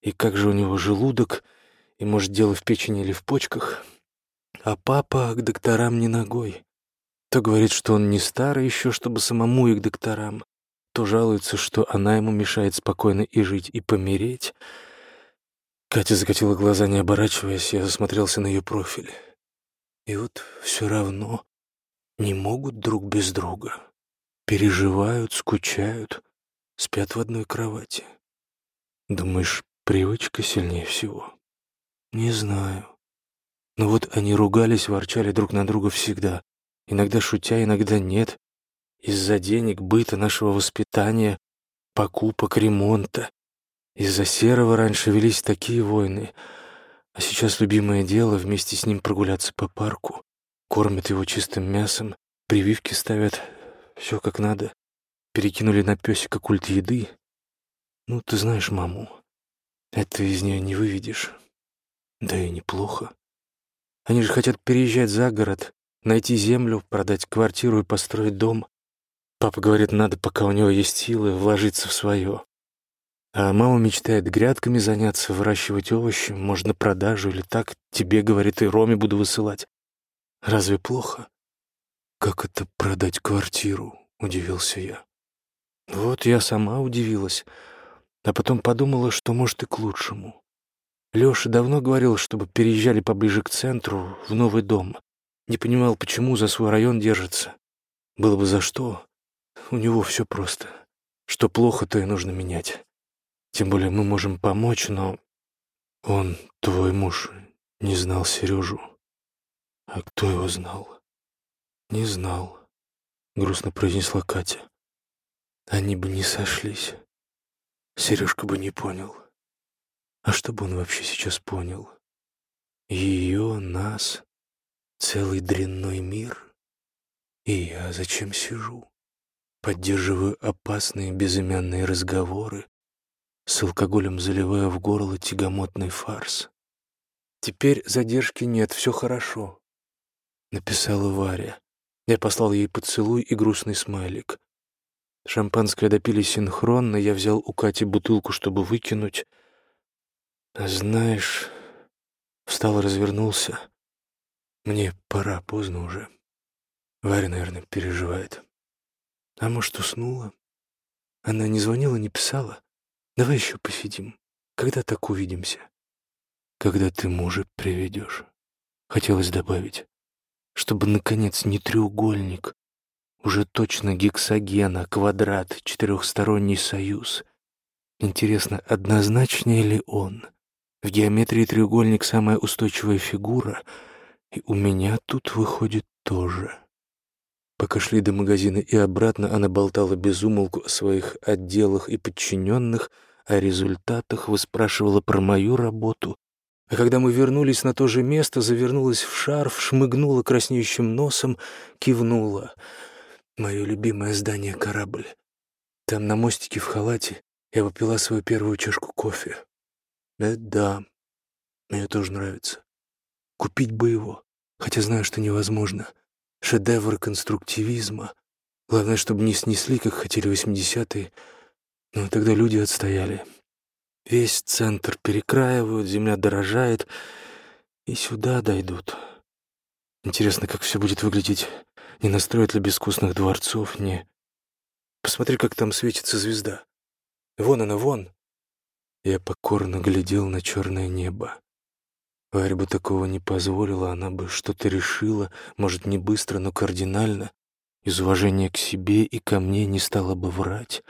и как же у него желудок, и, может, дело в печени или в почках. А папа к докторам не ногой. То говорит, что он не старый еще, чтобы самому и к докторам, то жалуется, что она ему мешает спокойно и жить, и помереть — Катя закатила глаза, не оборачиваясь, я засмотрелся на ее профиль. И вот все равно не могут друг без друга. Переживают, скучают, спят в одной кровати. Думаешь, привычка сильнее всего? Не знаю. Но вот они ругались, ворчали друг на друга всегда. Иногда шутя, иногда нет. Из-за денег, быта, нашего воспитания, покупок, ремонта. Из-за Серого раньше велись такие войны, а сейчас любимое дело вместе с ним прогуляться по парку. Кормят его чистым мясом, прививки ставят, все как надо. Перекинули на песика культ еды. Ну, ты знаешь маму. Это из нее не выведешь. Да и неплохо. Они же хотят переезжать за город, найти землю, продать квартиру и построить дом. Папа говорит, надо, пока у него есть силы, вложиться в свое. А мама мечтает грядками заняться, выращивать овощи, можно продажу или так. Тебе, говорит, и Роме буду высылать. Разве плохо? Как это продать квартиру? Удивился я. Вот я сама удивилась, а потом подумала, что может и к лучшему. Лёша давно говорил, чтобы переезжали поближе к центру, в новый дом. Не понимал, почему за свой район держится. Было бы за что. У него все просто. Что плохо, то и нужно менять. Тем более мы можем помочь, но он, твой муж, не знал Сережу. А кто его знал? Не знал, грустно произнесла Катя. Они бы не сошлись. Сережка бы не понял. А что бы он вообще сейчас понял? Ее, нас, целый дрянной мир. И я зачем сижу? Поддерживаю опасные безымянные разговоры, с алкоголем заливая в горло тягомотный фарс. «Теперь задержки нет, все хорошо», — написала Варя. Я послал ей поцелуй и грустный смайлик. Шампанское допили синхронно, я взял у Кати бутылку, чтобы выкинуть. «Знаешь...» Встал, развернулся. «Мне пора, поздно уже. Варя, наверное, переживает. А может, уснула? Она не звонила, не писала?» Давай еще посидим. Когда так увидимся? Когда ты мужа приведешь. Хотелось добавить, чтобы, наконец, не треугольник, Уже точно гексогена, квадрат, четырехсторонний союз. Интересно, однозначнее ли он? В геометрии треугольник — самая устойчивая фигура, и у меня тут выходит тоже. Пока шли до магазина и обратно, она болтала без умолку о своих отделах и подчиненных, о результатах, выспрашивала про мою работу. А когда мы вернулись на то же место, завернулась в шарф, шмыгнула краснеющим носом, кивнула. Мое любимое здание — корабль. Там на мостике в халате я попила свою первую чашку кофе. Это да, мне тоже нравится. Купить бы его, хотя знаю, что невозможно. Шедевр конструктивизма. Главное, чтобы не снесли, как хотели восьмидесятые. Но тогда люди отстояли. Весь центр перекраивают, земля дорожает, и сюда дойдут. Интересно, как все будет выглядеть. Не настроят ли безвкусных дворцов, не... Посмотри, как там светится звезда. Вон она, вон. Я покорно глядел на черное небо. Варя бы такого не позволила, она бы что-то решила, может, не быстро, но кардинально. Из уважения к себе и ко мне не стала бы врать,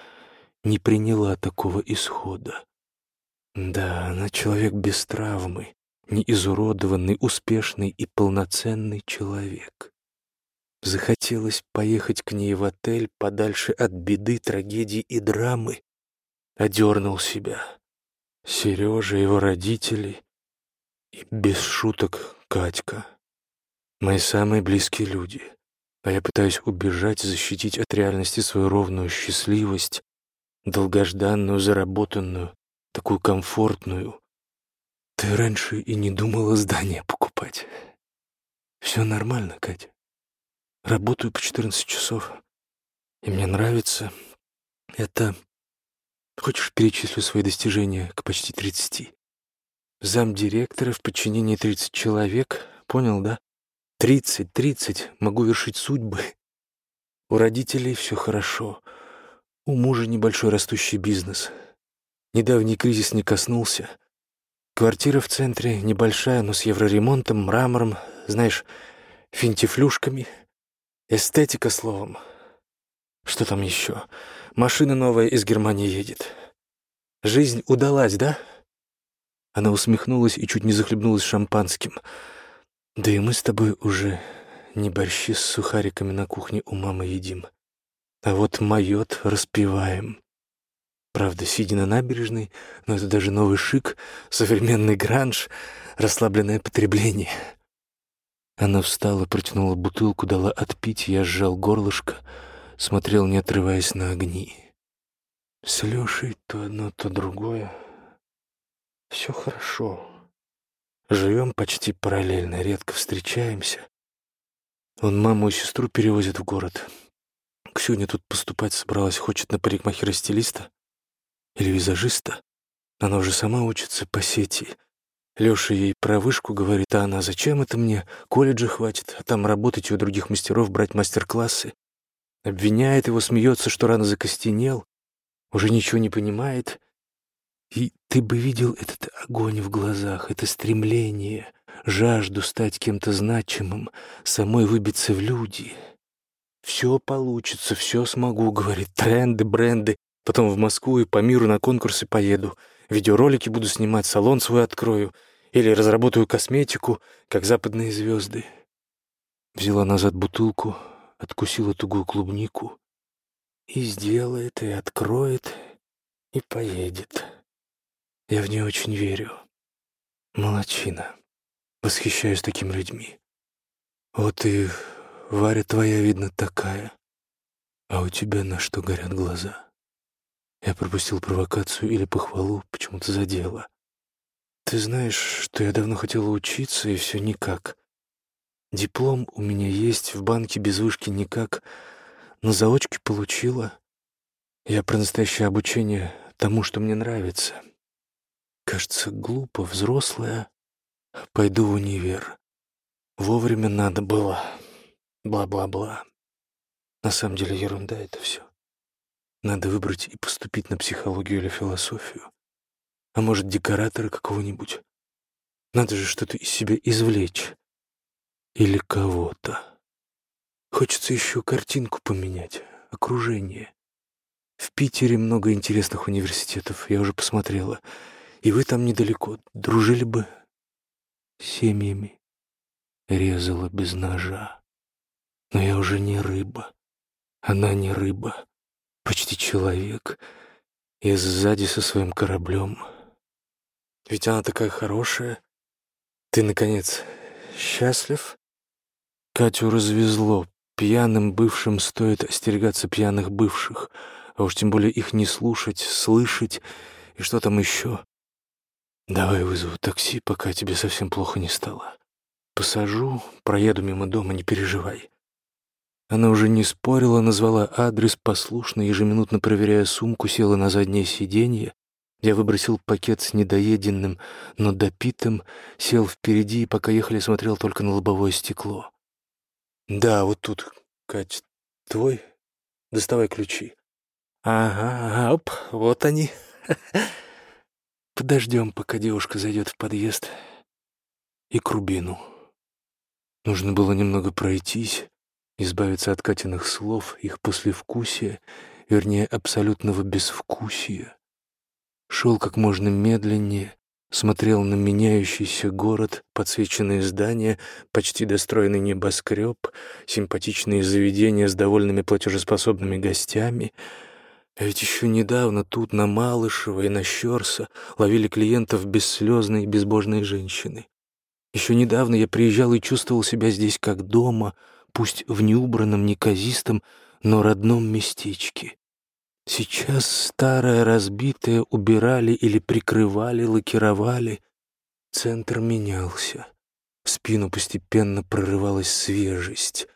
не приняла такого исхода. Да, она человек без травмы, не изуродованный, успешный и полноценный человек. Захотелось поехать к ней в отель подальше от беды, трагедии и драмы, одернул себя. Сережа, его родители и без шуток Катька. Мои самые близкие люди. А я пытаюсь убежать, защитить от реальности свою ровную счастливость, долгожданную, заработанную, такую комфортную. Ты раньше и не думала здание покупать. Все нормально, Катя. Работаю по 14 часов, и мне нравится. Это... Хочешь, перечислю свои достижения к почти 30? замдиректора в подчинении 30 человек. Понял, да? 30, 30, могу вершить судьбы. У родителей все хорошо. У мужа небольшой растущий бизнес. Недавний кризис не коснулся. Квартира в центре небольшая, но с евроремонтом, мрамором, знаешь, финтифлюшками. Эстетика, словом. Что там еще? Машина новая из Германии едет. Жизнь удалась, да? Да. Она усмехнулась и чуть не захлебнулась шампанским. Да и мы с тобой уже не борщи с сухариками на кухне у мамы едим, а вот майот распиваем. Правда, сидя на набережной, но это даже новый шик, современный гранж, расслабленное потребление. Она встала, протянула бутылку, дала отпить, я сжал горлышко — смотрел, не отрываясь на огни. С Лешей то одно, то другое. Все хорошо. Живем почти параллельно, редко встречаемся. Он маму и сестру перевозит в город. Ксюня тут поступать собралась, хочет на парикмахера-стилиста или визажиста. Она уже сама учится по сети. Лёша ей про вышку говорит, а она, зачем это мне? Колледжа хватит, а там работать у других мастеров, брать мастер-классы. Обвиняет его, смеется, что рано закостенел, уже ничего не понимает. И ты бы видел этот огонь в глазах, это стремление, жажду стать кем-то значимым, самой выбиться в люди. «Все получится, все смогу», — говорит, тренды, бренды. Потом в Москву и по миру на конкурсы поеду. Видеоролики буду снимать, салон свой открою. Или разработаю косметику, как западные звезды. Взяла назад бутылку, откусила тугую клубнику и сделает, и откроет, и поедет. Я в нее очень верю. Молодчина. Восхищаюсь такими людьми. Вот и Варя твоя, видно, такая. А у тебя на что горят глаза? Я пропустил провокацию или похвалу, почему-то задела. Ты знаешь, что я давно хотела учиться, и все никак. Диплом у меня есть, в банке без вышки никак, но заочки получила. Я про настоящее обучение тому, что мне нравится. Кажется, глупо, взрослая. Пойду в универ. Вовремя надо было. Бла-бла-бла. На самом деле ерунда это все. Надо выбрать и поступить на психологию или философию. А может, декоратора какого-нибудь. Надо же что-то из себя извлечь или кого-то. Хочется еще картинку поменять, окружение. В Питере много интересных университетов, я уже посмотрела. И вы там недалеко, дружили бы семьями. Резала без ножа. Но я уже не рыба. Она не рыба. Почти человек. И сзади со своим кораблем. Ведь она такая хорошая. Ты, наконец, счастлив? Катю развезло. Пьяным бывшим стоит остерегаться пьяных бывших — а уж тем более их не слушать, слышать и что там еще. Давай вызову такси, пока тебе совсем плохо не стало. Посажу, проеду мимо дома, не переживай. Она уже не спорила, назвала адрес, послушно, ежеминутно проверяя сумку, села на заднее сиденье. Я выбросил пакет с недоеденным, но допитым, сел впереди и, пока ехали, смотрел только на лобовое стекло. «Да, вот тут, Кать, твой? Доставай ключи». Ага, оп, вот они. (laughs) Подождем, пока девушка зайдет в подъезд. И к Рубину. Нужно было немного пройтись, избавиться от Катиных слов, их послевкусия, вернее, абсолютного безвкусия. Шел как можно медленнее, смотрел на меняющийся город, подсвеченные здания, почти достроенный небоскреб, симпатичные заведения с довольными платежеспособными гостями — а ведь еще недавно тут, на Малышево и на Щерса, ловили клиентов бесслезные и безбожные женщины. Еще недавно я приезжал и чувствовал себя здесь как дома, пусть в неубранном, неказистом, но родном местечке. Сейчас старое разбитое убирали или прикрывали, лакировали. Центр менялся. В спину постепенно прорывалась свежесть.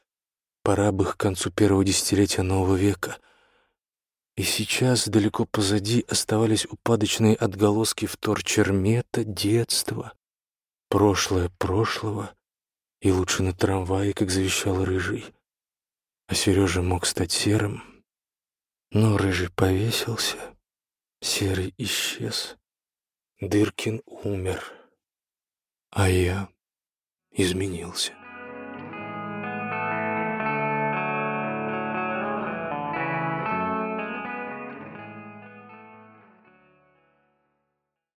Пора бы к концу первого десятилетия нового века — и сейчас далеко позади оставались упадочные отголоски вторчермета, детства, прошлое прошлого, и лучше на трамвае, как завещал Рыжий. А Сережа мог стать серым, но Рыжий повесился, серый исчез, Дыркин умер, а я изменился.